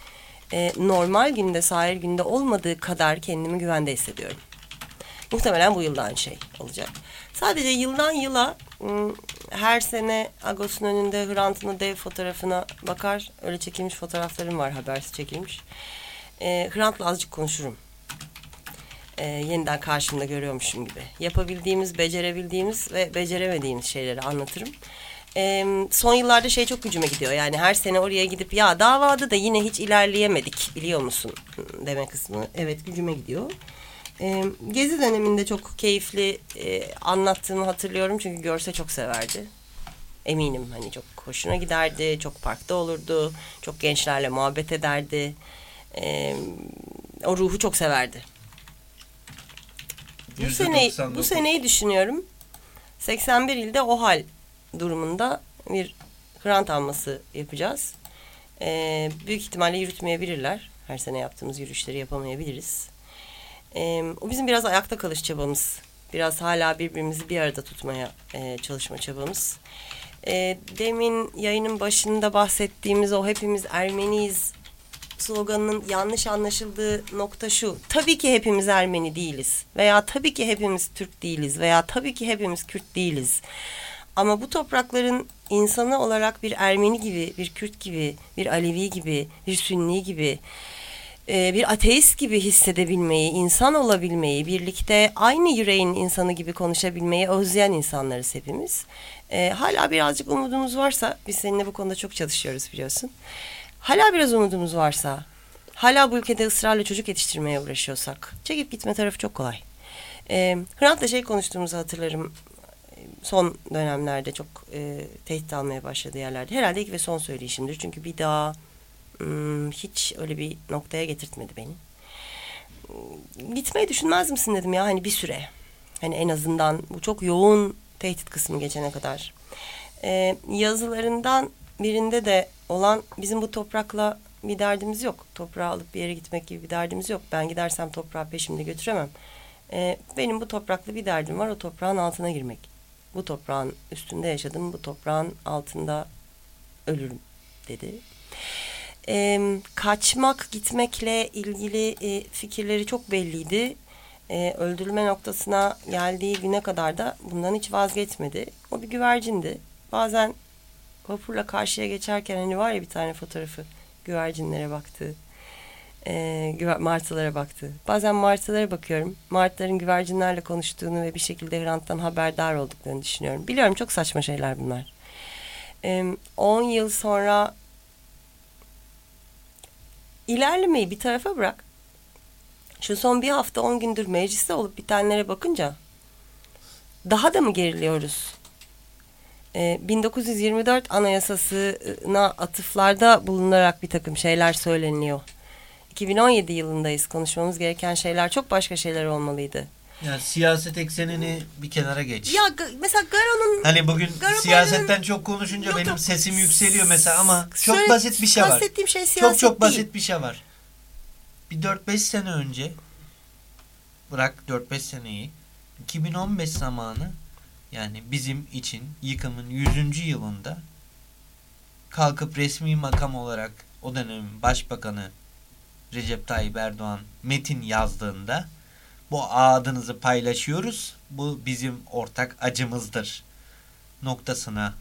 e, normal günde, sahil günde olmadığı kadar kendimi güvende hissediyorum. Muhtemelen bu yılda aynı şey olacak. Sadece yıldan yıla her sene Agos'un önünde Hrant'ın dev fotoğrafına bakar. Öyle çekilmiş fotoğraflarım var habersiz çekilmiş. E, Hrant'la azıcık konuşurum. E, yeniden karşımda görüyormuşum gibi. Yapabildiğimiz, becerebildiğimiz ve beceremediğimiz şeyleri anlatırım. E, son yıllarda şey çok gücüme gidiyor. Yani her sene oraya gidip ya davada da yine hiç ilerleyemedik biliyor musun deme kısmı. Evet gücüme gidiyor. E, Gezi döneminde çok keyifli e, anlattığımı hatırlıyorum çünkü görse çok severdi. Eminim hani çok hoşuna giderdi, çok parkta olurdu, çok gençlerle muhabbet ederdi. E, o ruhu çok severdi. Bu sene %99. bu seneyi düşünüyorum. 81 ilde OHAL durumunda bir grant alması yapacağız. Ee, büyük ihtimalle yürütmeyebilirler. Her sene yaptığımız yürüyüşleri yapamayabiliriz. Ee, o bizim biraz ayakta kalış çabamız. Biraz hala birbirimizi bir arada tutmaya e, çalışma çabamız. Ee, demin yayının başında bahsettiğimiz o hepimiz Ermeniyiz sloganının yanlış anlaşıldığı nokta şu. Tabii ki hepimiz Ermeni değiliz veya tabii ki hepimiz Türk değiliz veya tabii ki hepimiz Kürt değiliz. Ama bu toprakların insanı olarak bir Ermeni gibi, bir Kürt gibi, bir Alevi gibi, bir Sünni gibi, e, bir ateist gibi hissedebilmeyi, insan olabilmeyi, birlikte aynı yüreğin insanı gibi konuşabilmeyi özleyen insanlarız hepimiz. E, hala birazcık umudumuz varsa, biz seninle bu konuda çok çalışıyoruz biliyorsun. Hala biraz umudumuz varsa, hala bu ülkede ısrarla çocuk yetiştirmeye uğraşıyorsak, çekip gitme tarafı çok kolay. E, Hrant'la şey konuştuğumuzu hatırlarım son dönemlerde çok e, tehdit almaya başladığı yerlerde. Herhalde ilk ve son söyleyişimdir. Çünkü bir daha ım, hiç öyle bir noktaya getirtmedi beni. Hmm, Gitmeyi düşünmez misin dedim ya hani bir süre. Hani en azından bu çok yoğun tehdit kısmı geçene kadar. E, yazılarından birinde de olan bizim bu toprakla bir derdimiz yok. Toprağı alıp bir yere gitmek gibi bir derdimiz yok. Ben gidersem toprağı peşimde götüremem. E, benim bu toprakla bir derdim var o toprağın altına girmek. Bu toprağın üstünde yaşadım, bu toprağın altında ölürüm dedi. E, kaçmak, gitmekle ilgili e, fikirleri çok belliydi. E, öldürülme noktasına geldiği güne kadar da bundan hiç vazgeçmedi. O bir güvercindi. Bazen vapurla karşıya geçerken hani var ya bir tane fotoğrafı güvercinlere baktığı e, martılara baktı. Bazen martılara bakıyorum. Martıların güvercinlerle konuştuğunu ve bir şekilde Hrant'tan haberdar olduklarını düşünüyorum. Biliyorum çok saçma şeyler bunlar. 10 yıl sonra ilerlemeyi bir tarafa bırak. Şu son bir hafta 10 gündür mecliste olup bitenlere bakınca daha da mı geriliyoruz? Ee, 1924 anayasasına atıflarda bulunarak bir takım şeyler söyleniliyor. 2017 yılındayız. Konuşmamız gereken şeyler çok başka şeyler olmalıydı. Yani siyaset eksenini bir kenara geç. Ya mesela Garo'nun Hani bugün Garibanın- siyasetten çok konuşunca Yok, benim yok. sesim yükseliyor mesela ama çok Söyle- basit bir şey var. kastettiğim şey Çok siyaset çok basit değil. bir şey var. Bir 4-5 sene önce bırak 4-5 seneyi 2015 zamanı yani bizim için yıkımın 100. yılında kalkıp resmi makam olarak o dönemin başbakanı Recep Tayyip Erdoğan metin yazdığında bu adınızı paylaşıyoruz. Bu bizim ortak acımızdır noktasına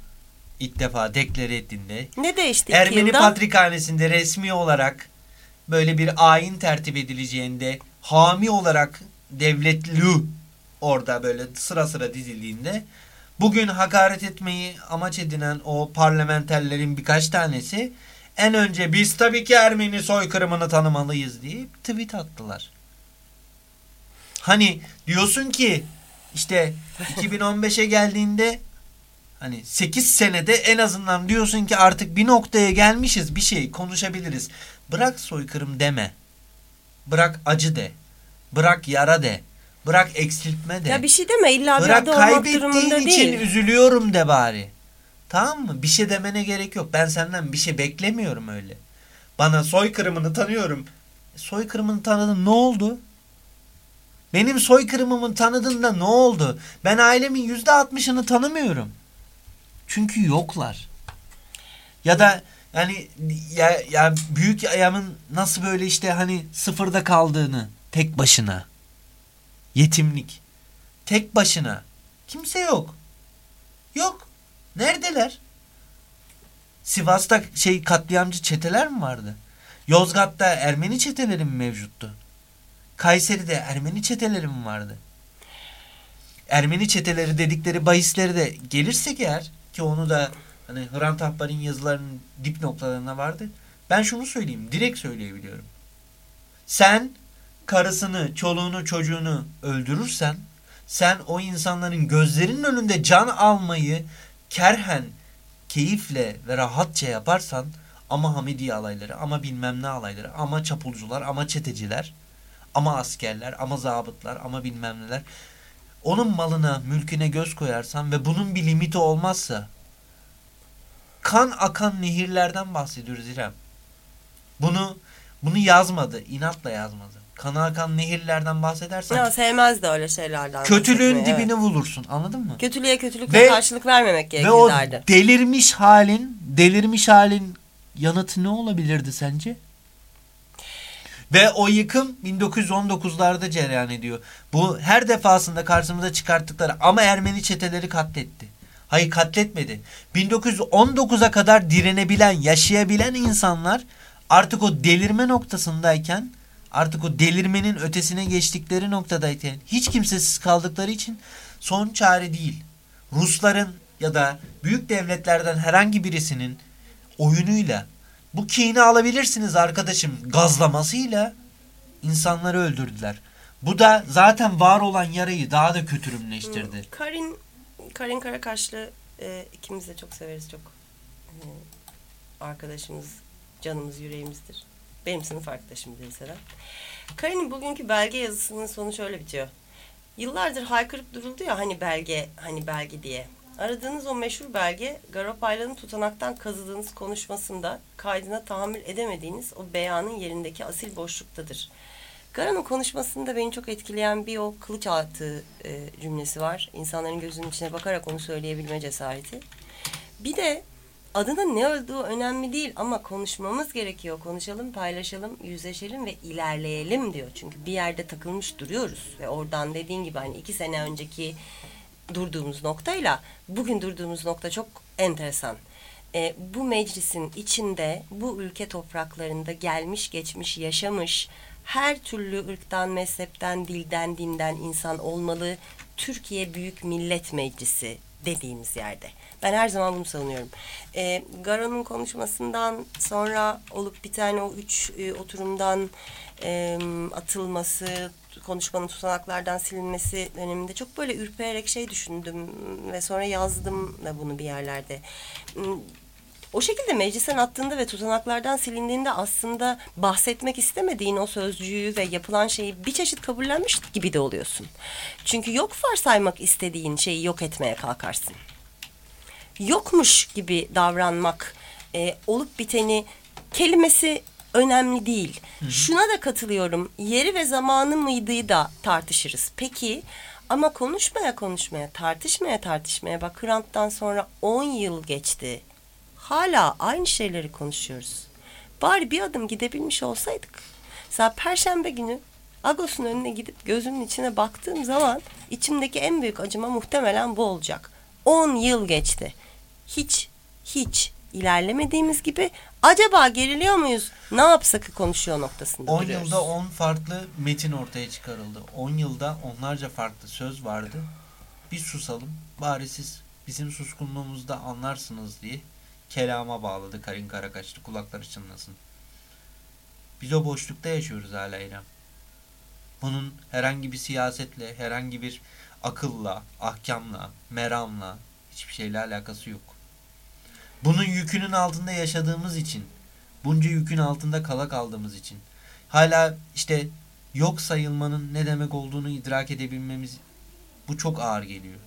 ilk defa deklare ettiğinde Ne değişti Ermeni yılda? Patrikhanesi'nde resmi olarak böyle bir ayin tertip edileceğinde hami olarak devletli orada böyle sıra sıra dizildiğinde bugün hakaret etmeyi amaç edinen o parlamenterlerin birkaç tanesi en önce biz tabii ki Ermeni soykırımını tanımalıyız diye tweet attılar. Hani diyorsun ki işte 2015'e geldiğinde Hani 8 senede en azından diyorsun ki artık bir noktaya gelmişiz bir şey konuşabiliriz. Bırak soykırım deme. Bırak acı de. Bırak yara de. Bırak eksiltme de. Ya bir şey deme illa bir Bırak adı olmak durumunda için değil. üzülüyorum de bari. Tamam mı? Bir şey demene gerek yok. Ben senden bir şey beklemiyorum öyle. Bana soykırımını tanıyorum. Soykırımını tanıdın ne oldu? Benim soykırımımın tanıdığında ne oldu? Ben ailemin yüzde altmışını tanımıyorum. Çünkü yoklar. Ya da yani ya, ya büyük ayamın nasıl böyle işte hani sıfırda kaldığını tek başına. Yetimlik. Tek başına. Kimse yok. Yok. Neredeler? Sivas'ta şey katliamcı çeteler mi vardı? Yozgat'ta Ermeni çeteleri mi mevcuttu? Kayseri'de Ermeni çeteleri mi vardı? Ermeni çeteleri dedikleri bahisleri de gelirsek eğer ki onu da hani Hrant Ahbar'ın yazılarının dip noktalarına vardı. Ben şunu söyleyeyim, direkt söyleyebiliyorum. Sen karısını, çoluğunu, çocuğunu öldürürsen sen o insanların gözlerinin önünde can almayı kerhen, keyifle ve rahatça yaparsan ama Hamidiye alayları, ama bilmem ne alayları, ama çapulcular, ama çeteciler, ama askerler, ama zabıtlar, ama bilmem neler. Onun malına, mülküne göz koyarsan ve bunun bir limiti olmazsa kan akan nehirlerden bahsediyoruz İrem. Bunu bunu yazmadı, inatla yazmadı. Kan akan nehirlerden bahsedersen Ya sevmez de öyle şeylerden. kötülüğün bahsetmeyi, dibini evet. bulursun. Anladın mı? Kötülüğe kötülükle Ve- karşılık vermemek Ve gerekir o derdi. delirmiş halin, delirmiş halin yanıtı ne olabilirdi sence? Ve o yıkım 1919'larda cereyan ediyor. Bu her defasında karşımıza çıkarttıkları ama Ermeni çeteleri katletti. Hayır katletmedi. 1919'a kadar direnebilen, yaşayabilen insanlar artık o delirme noktasındayken, artık o delirmenin ötesine geçtikleri noktadayken hiç kimsesiz kaldıkları için son çare değil. Rusların ya da büyük devletlerden herhangi birisinin oyunuyla bu kini alabilirsiniz arkadaşım gazlamasıyla insanları öldürdüler. Bu da zaten var olan yarayı daha da kötürümleştirdi. Karin Karin Karakaşlı e, ikimiz de çok severiz çok. E, arkadaşımız, canımız, yüreğimizdir. Benim sınıf arkadaşım bir liseden. Karin'in bugünkü belge yazısının sonu şöyle bitiyor. Yıllardır haykırıp duruldu ya hani belge, hani belge diye. Aradığınız o meşhur belge Garopaylan'ın tutanaktan kazıdığınız konuşmasında kaydına tahammül edemediğiniz o beyanın yerindeki asil boşluktadır. Gara'nın konuşmasında beni çok etkileyen bir o kılıç attığı e, cümlesi var. İnsanların gözünün içine bakarak onu söyleyebilme cesareti. Bir de adının ne olduğu önemli değil ama konuşmamız gerekiyor. Konuşalım, paylaşalım, yüzleşelim ve ilerleyelim diyor. Çünkü bir yerde takılmış duruyoruz. Ve oradan dediğin gibi hani iki sene önceki durduğumuz noktayla bugün durduğumuz nokta çok enteresan. E, bu meclisin içinde bu ülke topraklarında gelmiş geçmiş yaşamış her türlü ırktan, mezhepten, dilden, dinden insan olmalı. Türkiye Büyük Millet Meclisi dediğimiz yerde. Ben her zaman bunu savunuyorum. E, Garo'nun konuşmasından sonra olup bir tane o üç e, oturumdan e, atılması, konuşmanın tutanaklardan silinmesi döneminde çok böyle ürpererek şey düşündüm ve sonra yazdım da bunu bir yerlerde. O şekilde meclisten attığında ve tutanaklardan silindiğinde aslında bahsetmek istemediğin o sözcüğü ve yapılan şeyi bir çeşit kabullenmiş gibi de oluyorsun. Çünkü yok varsaymak istediğin şeyi yok etmeye kalkarsın yokmuş gibi davranmak, e, olup biteni kelimesi önemli değil. Şuna da katılıyorum. Yeri ve zamanı mıydı da tartışırız. Peki ama konuşmaya konuşmaya, tartışmaya tartışmaya bak Hrant'tan sonra 10 yıl geçti. Hala aynı şeyleri konuşuyoruz. Bari bir adım gidebilmiş olsaydık. Mesela perşembe günü Agos'un önüne gidip gözümün içine baktığım zaman içimdeki en büyük acıma muhtemelen bu olacak. 10 yıl geçti. Hiç, hiç ilerlemediğimiz gibi acaba geriliyor muyuz? Ne yapsak konuşuyor noktasında 10 duruyoruz. yılda 10 farklı metin ortaya çıkarıldı. 10 yılda onlarca farklı söz vardı. Bir susalım. Bari siz bizim suskunluğumuzda anlarsınız diye kelama bağladı Karin Karakaçlı kulakları çınlasın. Biz o boşlukta yaşıyoruz hala İrem. Bunun herhangi bir siyasetle, herhangi bir akılla, ahkamla, meramla hiçbir şeyle alakası yok. Bunun yükünün altında yaşadığımız için, bunca yükün altında kala kaldığımız için, hala işte yok sayılmanın ne demek olduğunu idrak edebilmemiz bu çok ağır geliyor.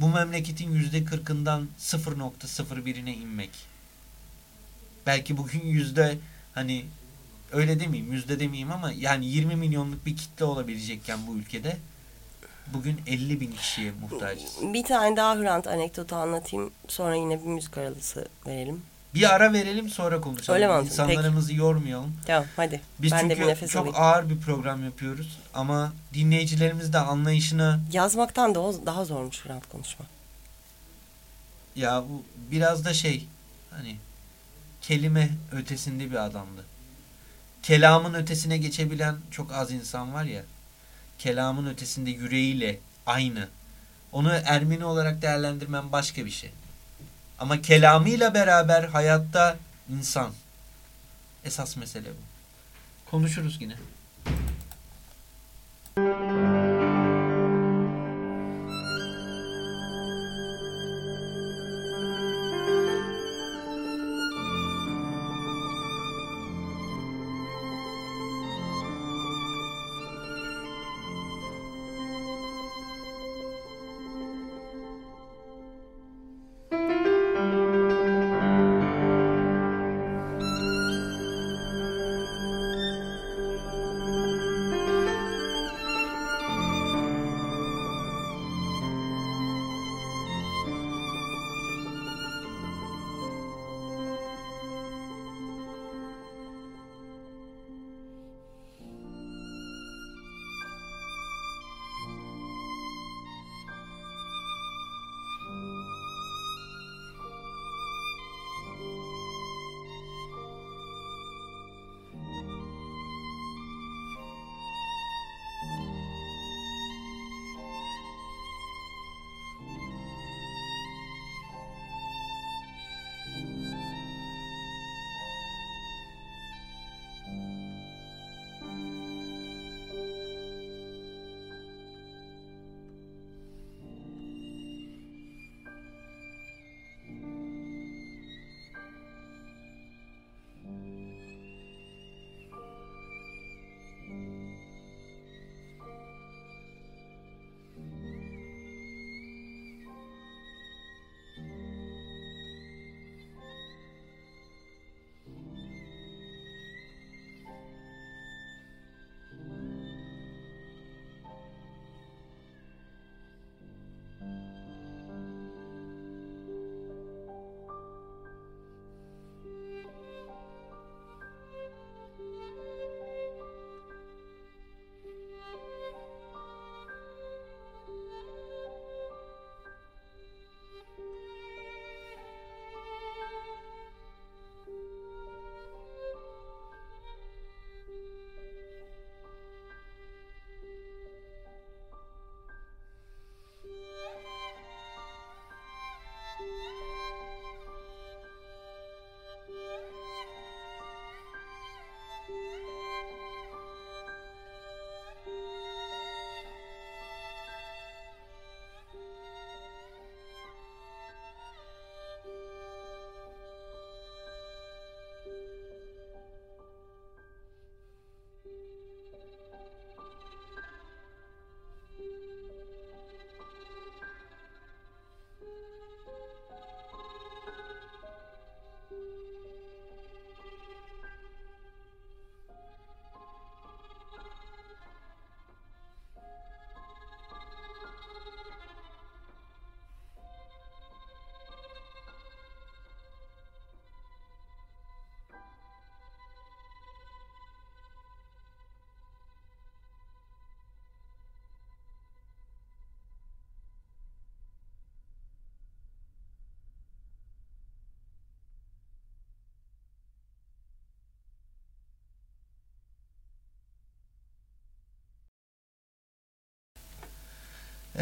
Bu memleketin yüzde kırkından 0.01'ine inmek. belki bugün yüzde hani öyle demeyeyim yüzde demeyeyim ama yani 20 milyonluk bir kitle olabilecekken bu ülkede bugün 50 bin kişiye muhtacız. Bir tane daha Hrant anekdotu anlatayım. Sonra yine bir müzik arası verelim. Bir ara verelim sonra konuşalım. Öyle anlatayım? İnsanlarımızı yormayalım. Tamam hadi. Biz ben de bir çünkü nefes çok alayım. ağır bir program yapıyoruz ama dinleyicilerimiz de anlayışına Yazmaktan da o daha zormuş Hrant konuşma. ya bu biraz da şey hani kelime ötesinde bir adamdı. Kelamın ötesine geçebilen çok az insan var ya. Kelamın ötesinde yüreğiyle aynı. Onu Ermeni olarak değerlendirmem başka bir şey. Ama kelamıyla beraber hayatta insan. Esas mesele bu. Konuşuruz yine.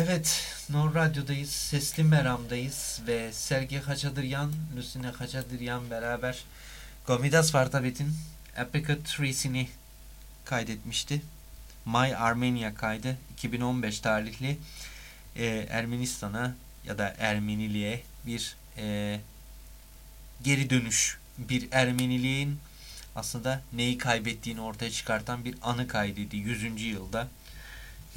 Evet, Nor Radyo'dayız, Sesli Meram'dayız ve Sergey Hacadıryan, Lusine Hacadıryan beraber Gomidas Vartabet'in Epica Three'sini kaydetmişti. My Armenia kaydı 2015 tarihli e, Ermenistan'a ya da Ermeniliğe bir e, geri dönüş, bir Ermeniliğin aslında neyi kaybettiğini ortaya çıkartan bir anı kaydıydı 100. yılda.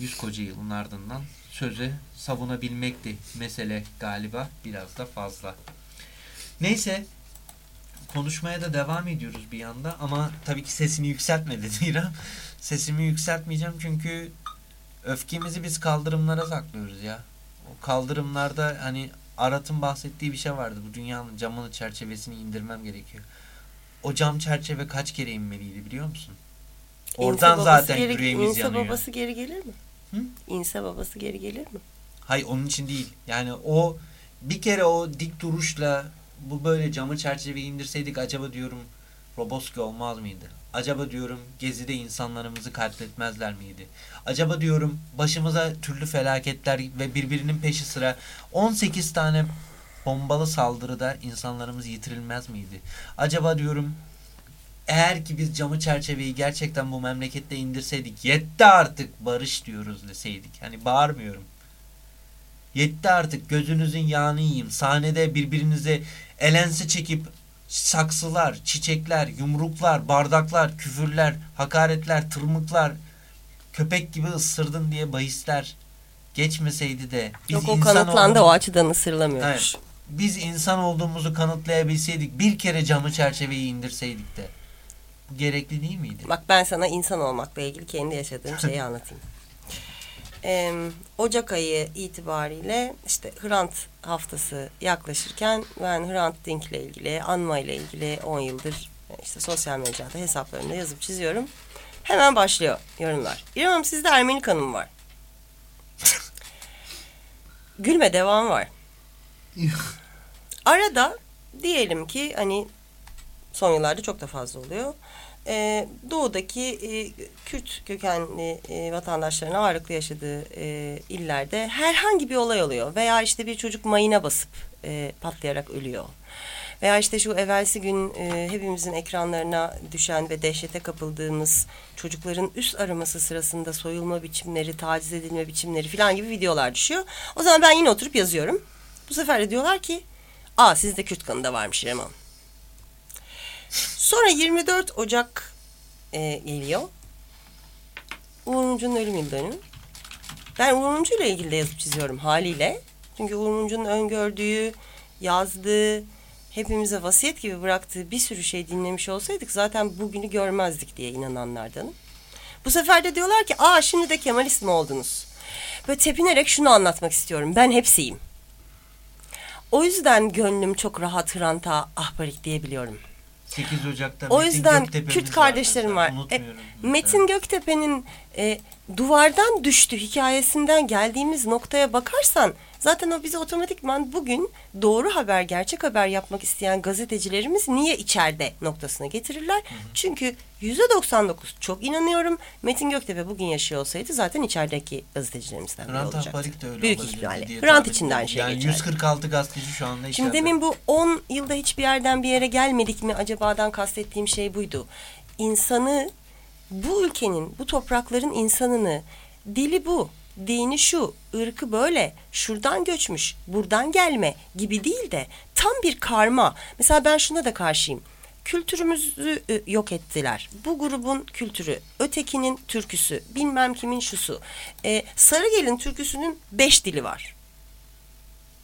100 koca yılın ardından sözü savunabilmekti mesele galiba biraz da fazla. Neyse konuşmaya da devam ediyoruz bir yanda ama tabii ki sesini yükseltme dedi İrem. Sesimi yükseltmeyeceğim çünkü öfkemizi biz kaldırımlara saklıyoruz ya. O kaldırımlarda hani Arat'ın bahsettiği bir şey vardı. Bu dünyanın camını çerçevesini indirmem gerekiyor. O cam çerçeve kaç kere inmeliydi biliyor musun? Oradan İnse zaten geri, yüreğimiz İnse yanıyor. babası geri gelir mi? Hı? İnse babası geri gelir mi? Hayır onun için değil. Yani o bir kere o dik duruşla bu böyle camı çerçeveyi indirseydik acaba diyorum Roboski olmaz mıydı? Acaba diyorum Gezi'de insanlarımızı katletmezler miydi? Acaba diyorum başımıza türlü felaketler ve birbirinin peşi sıra 18 tane bombalı saldırıda insanlarımız yitirilmez miydi? Acaba diyorum eğer ki biz camı çerçeveyi gerçekten bu memlekette indirseydik yetti artık barış diyoruz deseydik. Hani bağırmıyorum. Yetti artık gözünüzün yağını yiyeyim. Sahnede birbirinize elense çekip saksılar, çiçekler, yumruklar, bardaklar, küfürler, hakaretler, tırmıklar, köpek gibi ısırdın diye bahisler geçmeseydi de biz Yok o insan kanıtlandı olduğumuz- o açıdan ısırılamıyormuş. Evet. Biz insan olduğumuzu kanıtlayabilseydik bir kere camı çerçeveyi indirseydik de gerekli değil miydi? Bak ben sana insan olmakla ilgili kendi yaşadığım şeyi anlatayım. Ee, Ocak ayı itibariyle işte Hrant haftası yaklaşırken ben Hrant Dink'le ilgili, anma ile ilgili 10 yıldır işte sosyal mecrada hesaplarımda yazıp çiziyorum. Hemen başlıyor yorumlar. İrem Hanım sizde Ermeni kanı mı var? Gülme devam var. Arada diyelim ki hani son yıllarda çok da fazla oluyor. Ee, doğudaki e, Kürt kökenli e, vatandaşların ağırlıklı yaşadığı e, illerde herhangi bir olay oluyor. Veya işte bir çocuk mayına basıp e, patlayarak ölüyor. Veya işte şu evvelsi gün e, hepimizin ekranlarına düşen ve dehşete kapıldığımız çocukların üst araması sırasında soyulma biçimleri, taciz edilme biçimleri falan gibi videolar düşüyor. O zaman ben yine oturup yazıyorum. Bu sefer de diyorlar ki, aa sizde Kürt kanı da varmış İrem Hanım. Sonra 24 Ocak e, geliyor. Uğur Mumcu'nun ölüm yıl. Ben Uğur ile ilgili de yazıp çiziyorum haliyle. Çünkü Uğur Mumcu'nun öngördüğü, yazdığı, hepimize vasiyet gibi bıraktığı bir sürü şey dinlemiş olsaydık zaten bugünü görmezdik diye inananlardanım. Bu sefer de diyorlar ki aa şimdi de Kemalist mi oldunuz? Böyle tepinerek şunu anlatmak istiyorum. Ben hepsiyim. O yüzden gönlüm çok rahat Hrant'a ahbarik diyebiliyorum. 8 Ocak'ta O Metin yüzden Kürt var kardeşlerim mesela, var. E. Metin Göktepe'nin e, duvardan düştü hikayesinden geldiğimiz noktaya bakarsan zaten o bize otomatikman bugün doğru haber, gerçek haber yapmak isteyen gazetecilerimiz niye içeride noktasına getirirler. Çünkü yüzde 99 çok inanıyorum Metin Göktepe bugün yaşıyor olsaydı zaten içerideki gazetecilerimizden biri olacaktı. Ahbarik de öyle Büyük ihtimalle. Hrant için de aynı şey. Yani geçerli. 146 gazeteci şu anda Şimdi içeride. demin bu 10 yılda hiçbir yerden bir yere gelmedik mi acabadan kastettiğim şey buydu. İnsanı bu ülkenin, bu toprakların insanını dili bu, dini şu, ırkı böyle, şuradan göçmüş, buradan gelme gibi değil de tam bir karma. Mesela ben şuna da karşıyım. Kültürümüzü e, yok ettiler. Bu grubun kültürü, ötekinin türküsü, bilmem kimin şusu. Ee, Sarıgel'in türküsünün beş dili var.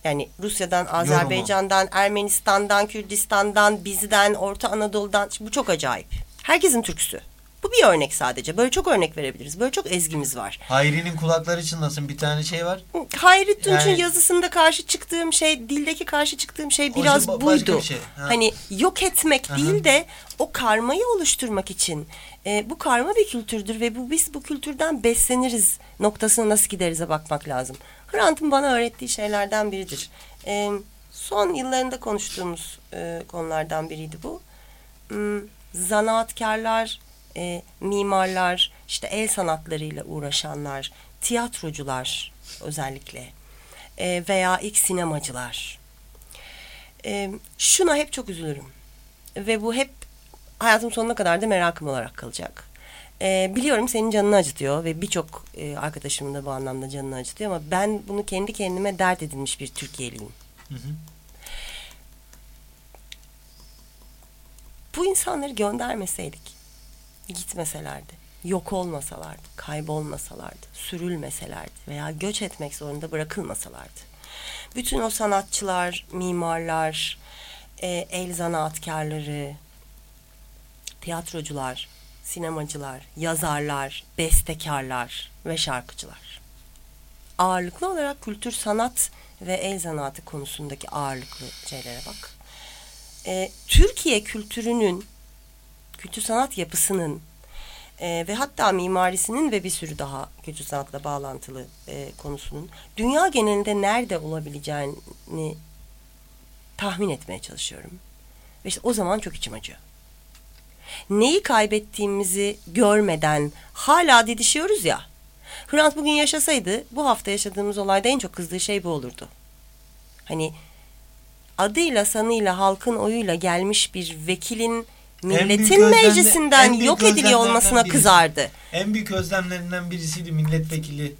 Yani Rusya'dan, Azerbaycan'dan, Ermenistan'dan, Kürdistan'dan, bizden, Orta Anadolu'dan bu çok acayip. Herkesin türküsü. Bu bir örnek sadece. Böyle çok örnek verebiliriz. Böyle çok ezgimiz var. Hayri'nin kulakları çınlasın bir tane şey var. Hayri Tunç'un Yani- yazısında karşı çıktığım şey, dildeki karşı çıktığım şey biraz başka buydu. bir şey. Ha. Hani yok etmek Aha. değil de o karmayı oluşturmak için. e, bu karma bir kültürdür ve bu biz bu kültürden besleniriz noktasına nasıl giderize bakmak lazım. Hrant'ın bana öğrettiği şeylerden biridir. E, son yıllarında konuştuğumuz e, konulardan biriydi bu. Hmm, zanaatkarlar, e, mimarlar, işte el sanatlarıyla uğraşanlar, tiyatrocular özellikle e, veya ilk sinemacılar. E, şuna hep çok üzülürüm ve bu hep hayatım sonuna kadar da merakım olarak kalacak. E, biliyorum senin canını acıtıyor ve birçok e, arkadaşımın da bu anlamda canını acıtıyor ama ben bunu kendi kendime dert edinmiş bir Türkiye'liyim. Hı hı. bu insanları göndermeseydik, gitmeselerdi, yok olmasalardı, kaybolmasalardı, sürülmeselerdi veya göç etmek zorunda bırakılmasalardı. Bütün o sanatçılar, mimarlar, e, el zanaatkarları, tiyatrocular, sinemacılar, yazarlar, bestekarlar ve şarkıcılar. Ağırlıklı olarak kültür sanat ve el zanaatı konusundaki ağırlıklı şeylere bak. E, Türkiye kültürünün, kültür sanat yapısının e, ve hatta mimarisinin ve bir sürü daha kültür sanatla bağlantılı e, konusunun dünya genelinde nerede olabileceğini tahmin etmeye çalışıyorum. Ve işte o zaman çok içim acıyor. Neyi kaybettiğimizi görmeden hala didişiyoruz ya. Hrant bugün yaşasaydı bu hafta yaşadığımız olayda en çok kızdığı şey bu olurdu. Hani adıyla sanıyla halkın oyuyla gelmiş bir vekilin milletin meclisinden yok ediliyor olmasına birisi. kızardı. En büyük özlemlerinden birisiydi milletvekili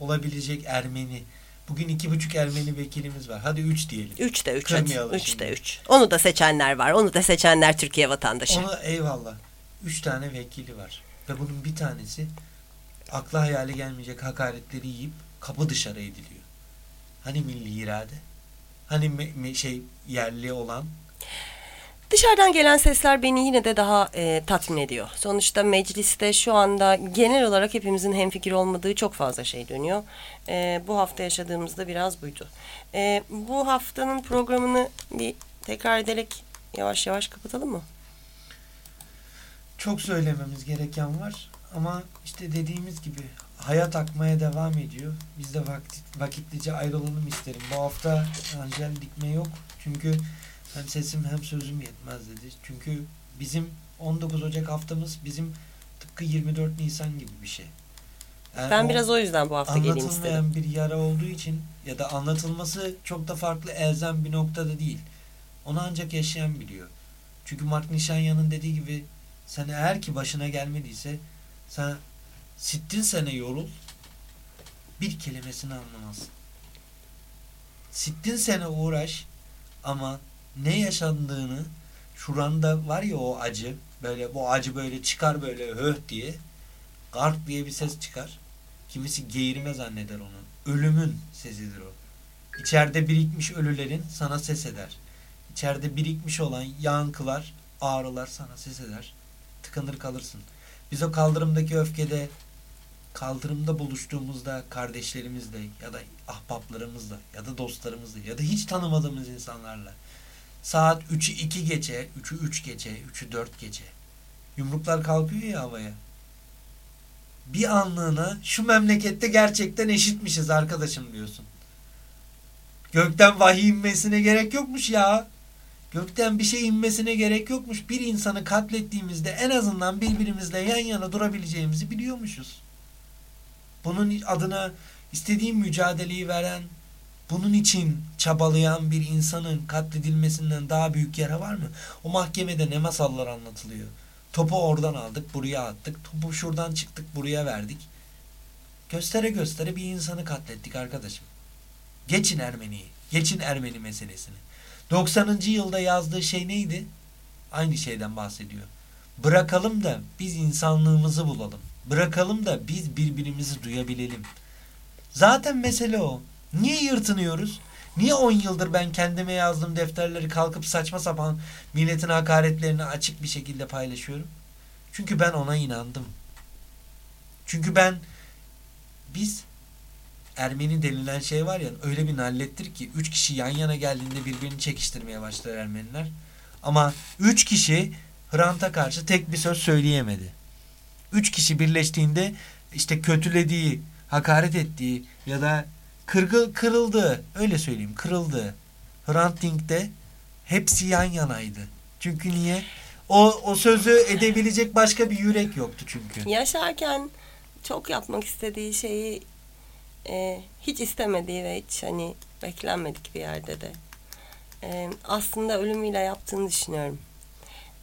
olabilecek Ermeni. Bugün iki buçuk Ermeni vekilimiz var. Hadi üç diyelim. Üç. hadi. Kırmayalım Üçte şimdi. üç. Onu da seçenler var. Onu da seçenler Türkiye vatandaşı. Onu eyvallah. Üç tane vekili var. Ve bunun bir tanesi akla hayale gelmeyecek hakaretleri yiyip kapı dışarı ediliyor. Hani milli irade? Hani şey yerli olan? Dışarıdan gelen sesler beni yine de daha e, tatmin ediyor. Sonuçta mecliste şu anda genel olarak hepimizin hemfikir olmadığı çok fazla şey dönüyor. E, bu hafta yaşadığımızda biraz buydu. E, bu haftanın programını bir tekrar ederek yavaş yavaş kapatalım mı? Çok söylememiz gereken var. Ama işte dediğimiz gibi hayat akmaya devam ediyor. Biz de vakit, vakitlice ayrılalım isterim. Bu hafta Angel Dikme yok. Çünkü hem sesim hem sözüm yetmez dedi. Çünkü bizim 19 Ocak haftamız bizim tıpkı 24 Nisan gibi bir şey. Yani Ben o biraz o yüzden bu hafta geleyim istedim. anlatılmayan bir yara olduğu için ya da anlatılması çok da farklı elzem bir noktada değil. Onu ancak yaşayan biliyor. Çünkü Mark Nişanyan'ın dediği gibi sen eğer ki başına gelmediyse sen sittin sene yorul bir kelimesini anlamazsın. Sittin sene uğraş ama ne yaşandığını şuranda var ya o acı böyle bu acı böyle çıkar böyle höh diye garp diye bir ses çıkar. Kimisi geğirme zanneder onu. Ölümün sesidir o. İçeride birikmiş ölülerin sana ses eder. İçeride birikmiş olan yankılar, ağrılar sana ses eder. Tıkanır kalırsın. Biz o kaldırımdaki öfkede kaldırımda buluştuğumuzda kardeşlerimizle ya da ahbaplarımızla ya da dostlarımızla ya da hiç tanımadığımız insanlarla saat 3'ü 2 gece, 3'ü 3 gece, 3'ü 4 gece yumruklar kalkıyor ya havaya. Bir anlığına şu memlekette gerçekten eşitmişiz arkadaşım diyorsun. Gökten vahiy inmesine gerek yokmuş ya. Gökten bir şey inmesine gerek yokmuş. Bir insanı katlettiğimizde en azından birbirimizle yan yana durabileceğimizi biliyormuşuz. Bunun adına istediğim mücadeleyi veren, bunun için çabalayan bir insanın katledilmesinden daha büyük yara var mı? O mahkemede ne masallar anlatılıyor. Topu oradan aldık, buraya attık. Topu şuradan çıktık, buraya verdik. Göstere göstere bir insanı katlettik arkadaşım. Geçin Ermeni'yi. Geçin Ermeni meselesini. 90. yılda yazdığı şey neydi? Aynı şeyden bahsediyor. Bırakalım da biz insanlığımızı bulalım. Bırakalım da biz birbirimizi duyabilelim. Zaten mesele o. Niye yırtınıyoruz? Niye 10 yıldır ben kendime yazdığım defterleri kalkıp saçma sapan milletin hakaretlerini açık bir şekilde paylaşıyorum? Çünkü ben ona inandım. Çünkü ben biz Ermeni denilen şey var ya öyle bir nallettir ki üç kişi yan yana geldiğinde birbirini çekiştirmeye başlar Ermeniler. Ama üç kişi Hrant'a karşı tek bir söz söyleyemedi. Üç kişi birleştiğinde işte kötülediği, hakaret ettiği ya da kırgı, kırıldı öyle söyleyeyim kırıldı. Hrant Dink'te hepsi yan yanaydı. Çünkü niye? O, o sözü edebilecek başka bir yürek yoktu çünkü. Yaşarken çok yapmak istediği şeyi e, hiç istemediği ve hiç hani beklenmedik bir yerde de e, aslında ölümüyle yaptığını düşünüyorum.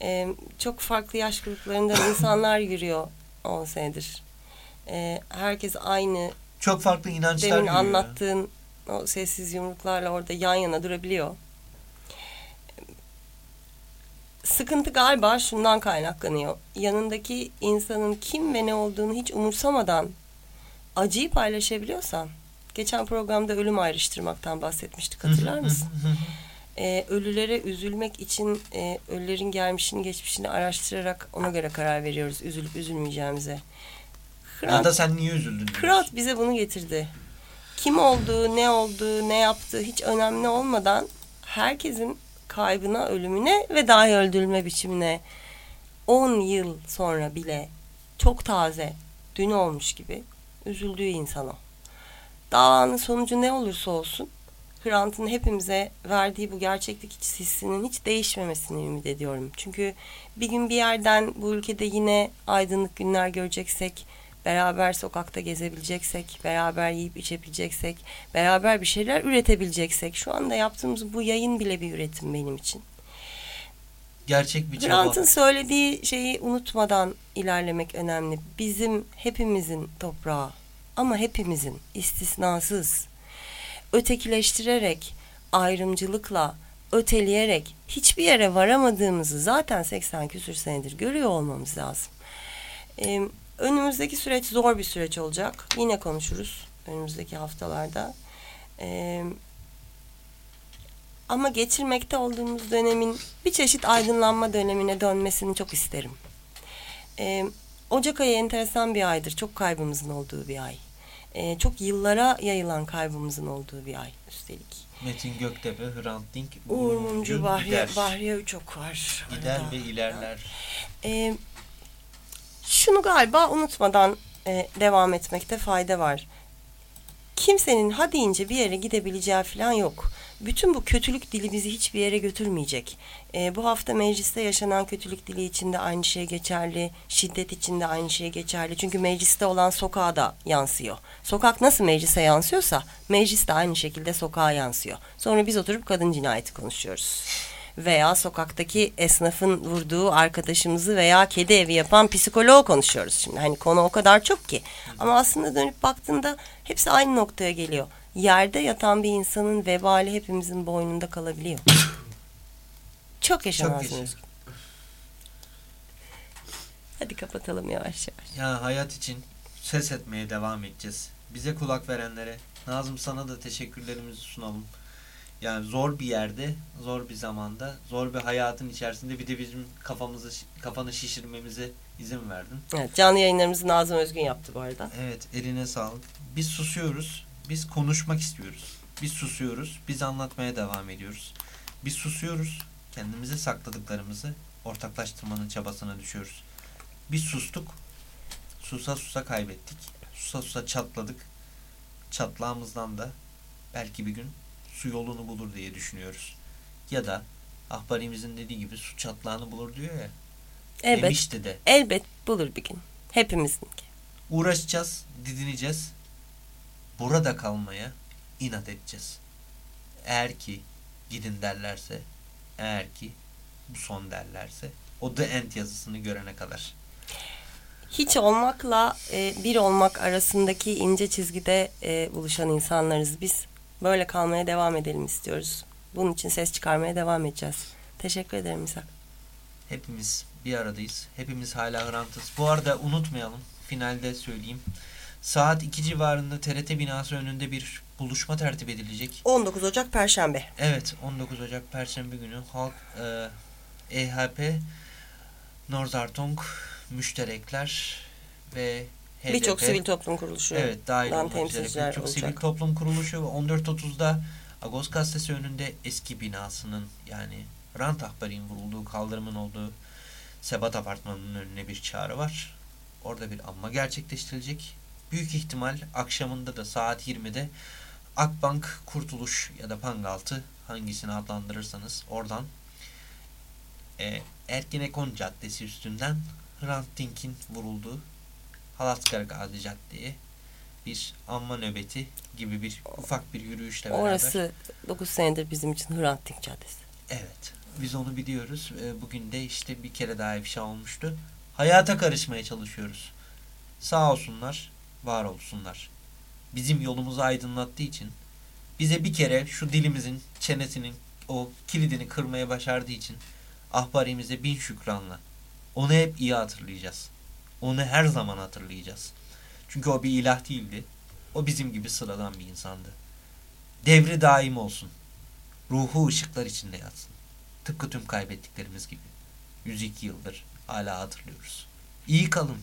E, çok farklı yaş gruplarından insanlar yürüyor 10 senedir. E, herkes aynı Çok farklı inançlar demin yürüyor. anlattığın o sessiz yumruklarla orada yan yana durabiliyor. Sıkıntı galiba şundan kaynaklanıyor. Yanındaki insanın kim ve ne olduğunu hiç umursamadan acıyı paylaşabiliyorsan. Geçen programda ölüm ayrıştırmaktan bahsetmiştik hatırlar mısın? e, ölülere üzülmek için e, ölülerin gelmişini geçmişini araştırarak ona göre karar veriyoruz üzülüp üzülmeyeceğimize. Ya Hrant, da sen niye üzüldün? Hrant bize bunu getirdi. Kim olduğu, ne olduğu, ne yaptığı hiç önemli olmadan herkesin kaybına, ölümüne ve dahi öldürülme biçimine 10 yıl sonra bile çok taze, dün olmuş gibi üzüldüğü insan o. Davanın sonucu ne olursa olsun Hrant'ın hepimize verdiği bu gerçeklik hissinin hiç değişmemesini ümit ediyorum. Çünkü bir gün bir yerden bu ülkede yine aydınlık günler göreceksek, beraber sokakta gezebileceksek, beraber yiyip içebileceksek, beraber bir şeyler üretebileceksek. Şu anda yaptığımız bu yayın bile bir üretim benim için. Gerçek bir çaba. Grant'ın söylediği şeyi unutmadan ilerlemek önemli. Bizim hepimizin toprağı ama hepimizin istisnasız ötekileştirerek, ayrımcılıkla, öteleyerek hiçbir yere varamadığımızı zaten 80 küsür senedir görüyor olmamız lazım. Ee, önümüzdeki süreç zor bir süreç olacak. Yine konuşuruz önümüzdeki haftalarda. Ee, ama geçirmekte olduğumuz dönemin bir çeşit aydınlanma dönemine dönmesini çok isterim. Ee, Ocak ayı enteresan bir aydır. Çok kaybımızın olduğu bir ay. Ee, çok yıllara yayılan kaybımızın olduğu bir ay üstelik. Metin Göktepe, Hrant Dink, Uğur Mumcu, Bahriye. Bahriye çok var. Gider arada. ve ilerler. Ee, şunu galiba unutmadan e, devam etmekte fayda var. Kimsenin ha deyince bir yere gidebileceği falan yok. Bütün bu kötülük dili bizi hiçbir yere götürmeyecek. Ee, bu hafta mecliste yaşanan kötülük dili içinde aynı şey geçerli. Şiddet içinde aynı şey geçerli. Çünkü mecliste olan sokağa da yansıyor. Sokak nasıl meclise yansıyorsa meclis de aynı şekilde sokağa yansıyor. Sonra biz oturup kadın cinayeti konuşuyoruz veya sokaktaki esnafın vurduğu arkadaşımızı veya kedi evi yapan psikoloğu konuşuyoruz şimdi. Hani konu o kadar çok ki. Ama aslında dönüp baktığında hepsi aynı noktaya geliyor. Yerde yatan bir insanın vebali hepimizin boynunda kalabiliyor. Çok yaşamazsın yaşa. Özgür. Hadi kapatalım yavaş yavaş. Ya hayat için ses etmeye devam edeceğiz. Bize kulak verenlere, Nazım sana da teşekkürlerimizi sunalım. Yani zor bir yerde, zor bir zamanda, zor bir hayatın içerisinde bir de bizim kafamızı kafanı şişirmemize izin verdin. Evet, canlı yayınlarımızı Nazım Özgün yaptı bu arada. Evet, eline sağlık. Biz susuyoruz. Biz konuşmak istiyoruz. Biz susuyoruz. Biz anlatmaya devam ediyoruz. Biz susuyoruz. Kendimize sakladıklarımızı ortaklaştırmanın çabasına düşüyoruz. Biz sustuk. Susa susa kaybettik. Susa susa çatladık. Çatlağımızdan da belki bir gün su yolunu bulur diye düşünüyoruz. Ya da ahbarimizin dediği gibi su çatlağını bulur diyor ya. Evet. Demişti de. Elbet bulur bir gün. Hepimizinki. Uğraşacağız, didineceğiz. Burada kalmaya inat edeceğiz. Eğer ki gidin derlerse, eğer ki bu son derlerse, o The End yazısını görene kadar. hiç olmakla e, bir olmak arasındaki ince çizgide e, buluşan insanlarız biz. Böyle kalmaya devam edelim istiyoruz. Bunun için ses çıkarmaya devam edeceğiz. Teşekkür ederim İshak. Hepimiz bir aradayız. Hepimiz hala Hrant'ız. Bu arada unutmayalım, finalde söyleyeyim. Saat 2 civarında TRT binası önünde bir buluşma tertip edilecek. 19 Ocak Perşembe. Evet 19 Ocak Perşembe günü Halk e, EHP Norzartong müşterekler ve Birçok sivil toplum kuruluşu. Evet dahil olmak üzere birçok sivil toplum kuruluşu ve 14.30'da Agos Gazetesi önünde eski binasının yani rant ahbarinin vurulduğu kaldırımın olduğu Sebat Apartmanı'nın önüne bir çağrı var. Orada bir anma gerçekleştirilecek. Büyük ihtimal akşamında da saat 20'de Akbank Kurtuluş ya da Pangaltı hangisini adlandırırsanız oradan e, Ergenekon Caddesi üstünden Hrant Dink'in vurulduğu Halaskar Gazi Cadde'ye bir anma nöbeti gibi bir ufak bir yürüyüşle beraber. Orası 9 senedir bizim için Hrant Dink Caddesi. Evet. Biz onu biliyoruz. E, Bugün de işte bir kere daha ifşa olmuştu. Hayata karışmaya çalışıyoruz. Sağ olsunlar, var olsunlar. Bizim yolumuzu aydınlattığı için bize bir kere şu dilimizin çenesinin o kilidini kırmaya başardığı için ahbarimize bin şükranla. Onu hep iyi hatırlayacağız. Onu her zaman hatırlayacağız. Çünkü o bir ilah değildi. O bizim gibi sıradan bir insandı. Devri daim olsun. Ruhu ışıklar içinde yatsın. Tıpkı tüm kaybettiklerimiz gibi. 102 yıldır hala hatırlıyoruz. İyi kalın.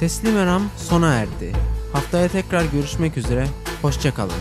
Sesli Meram sona erdi. Haftaya tekrar görüşmek üzere. Hoşçakalın.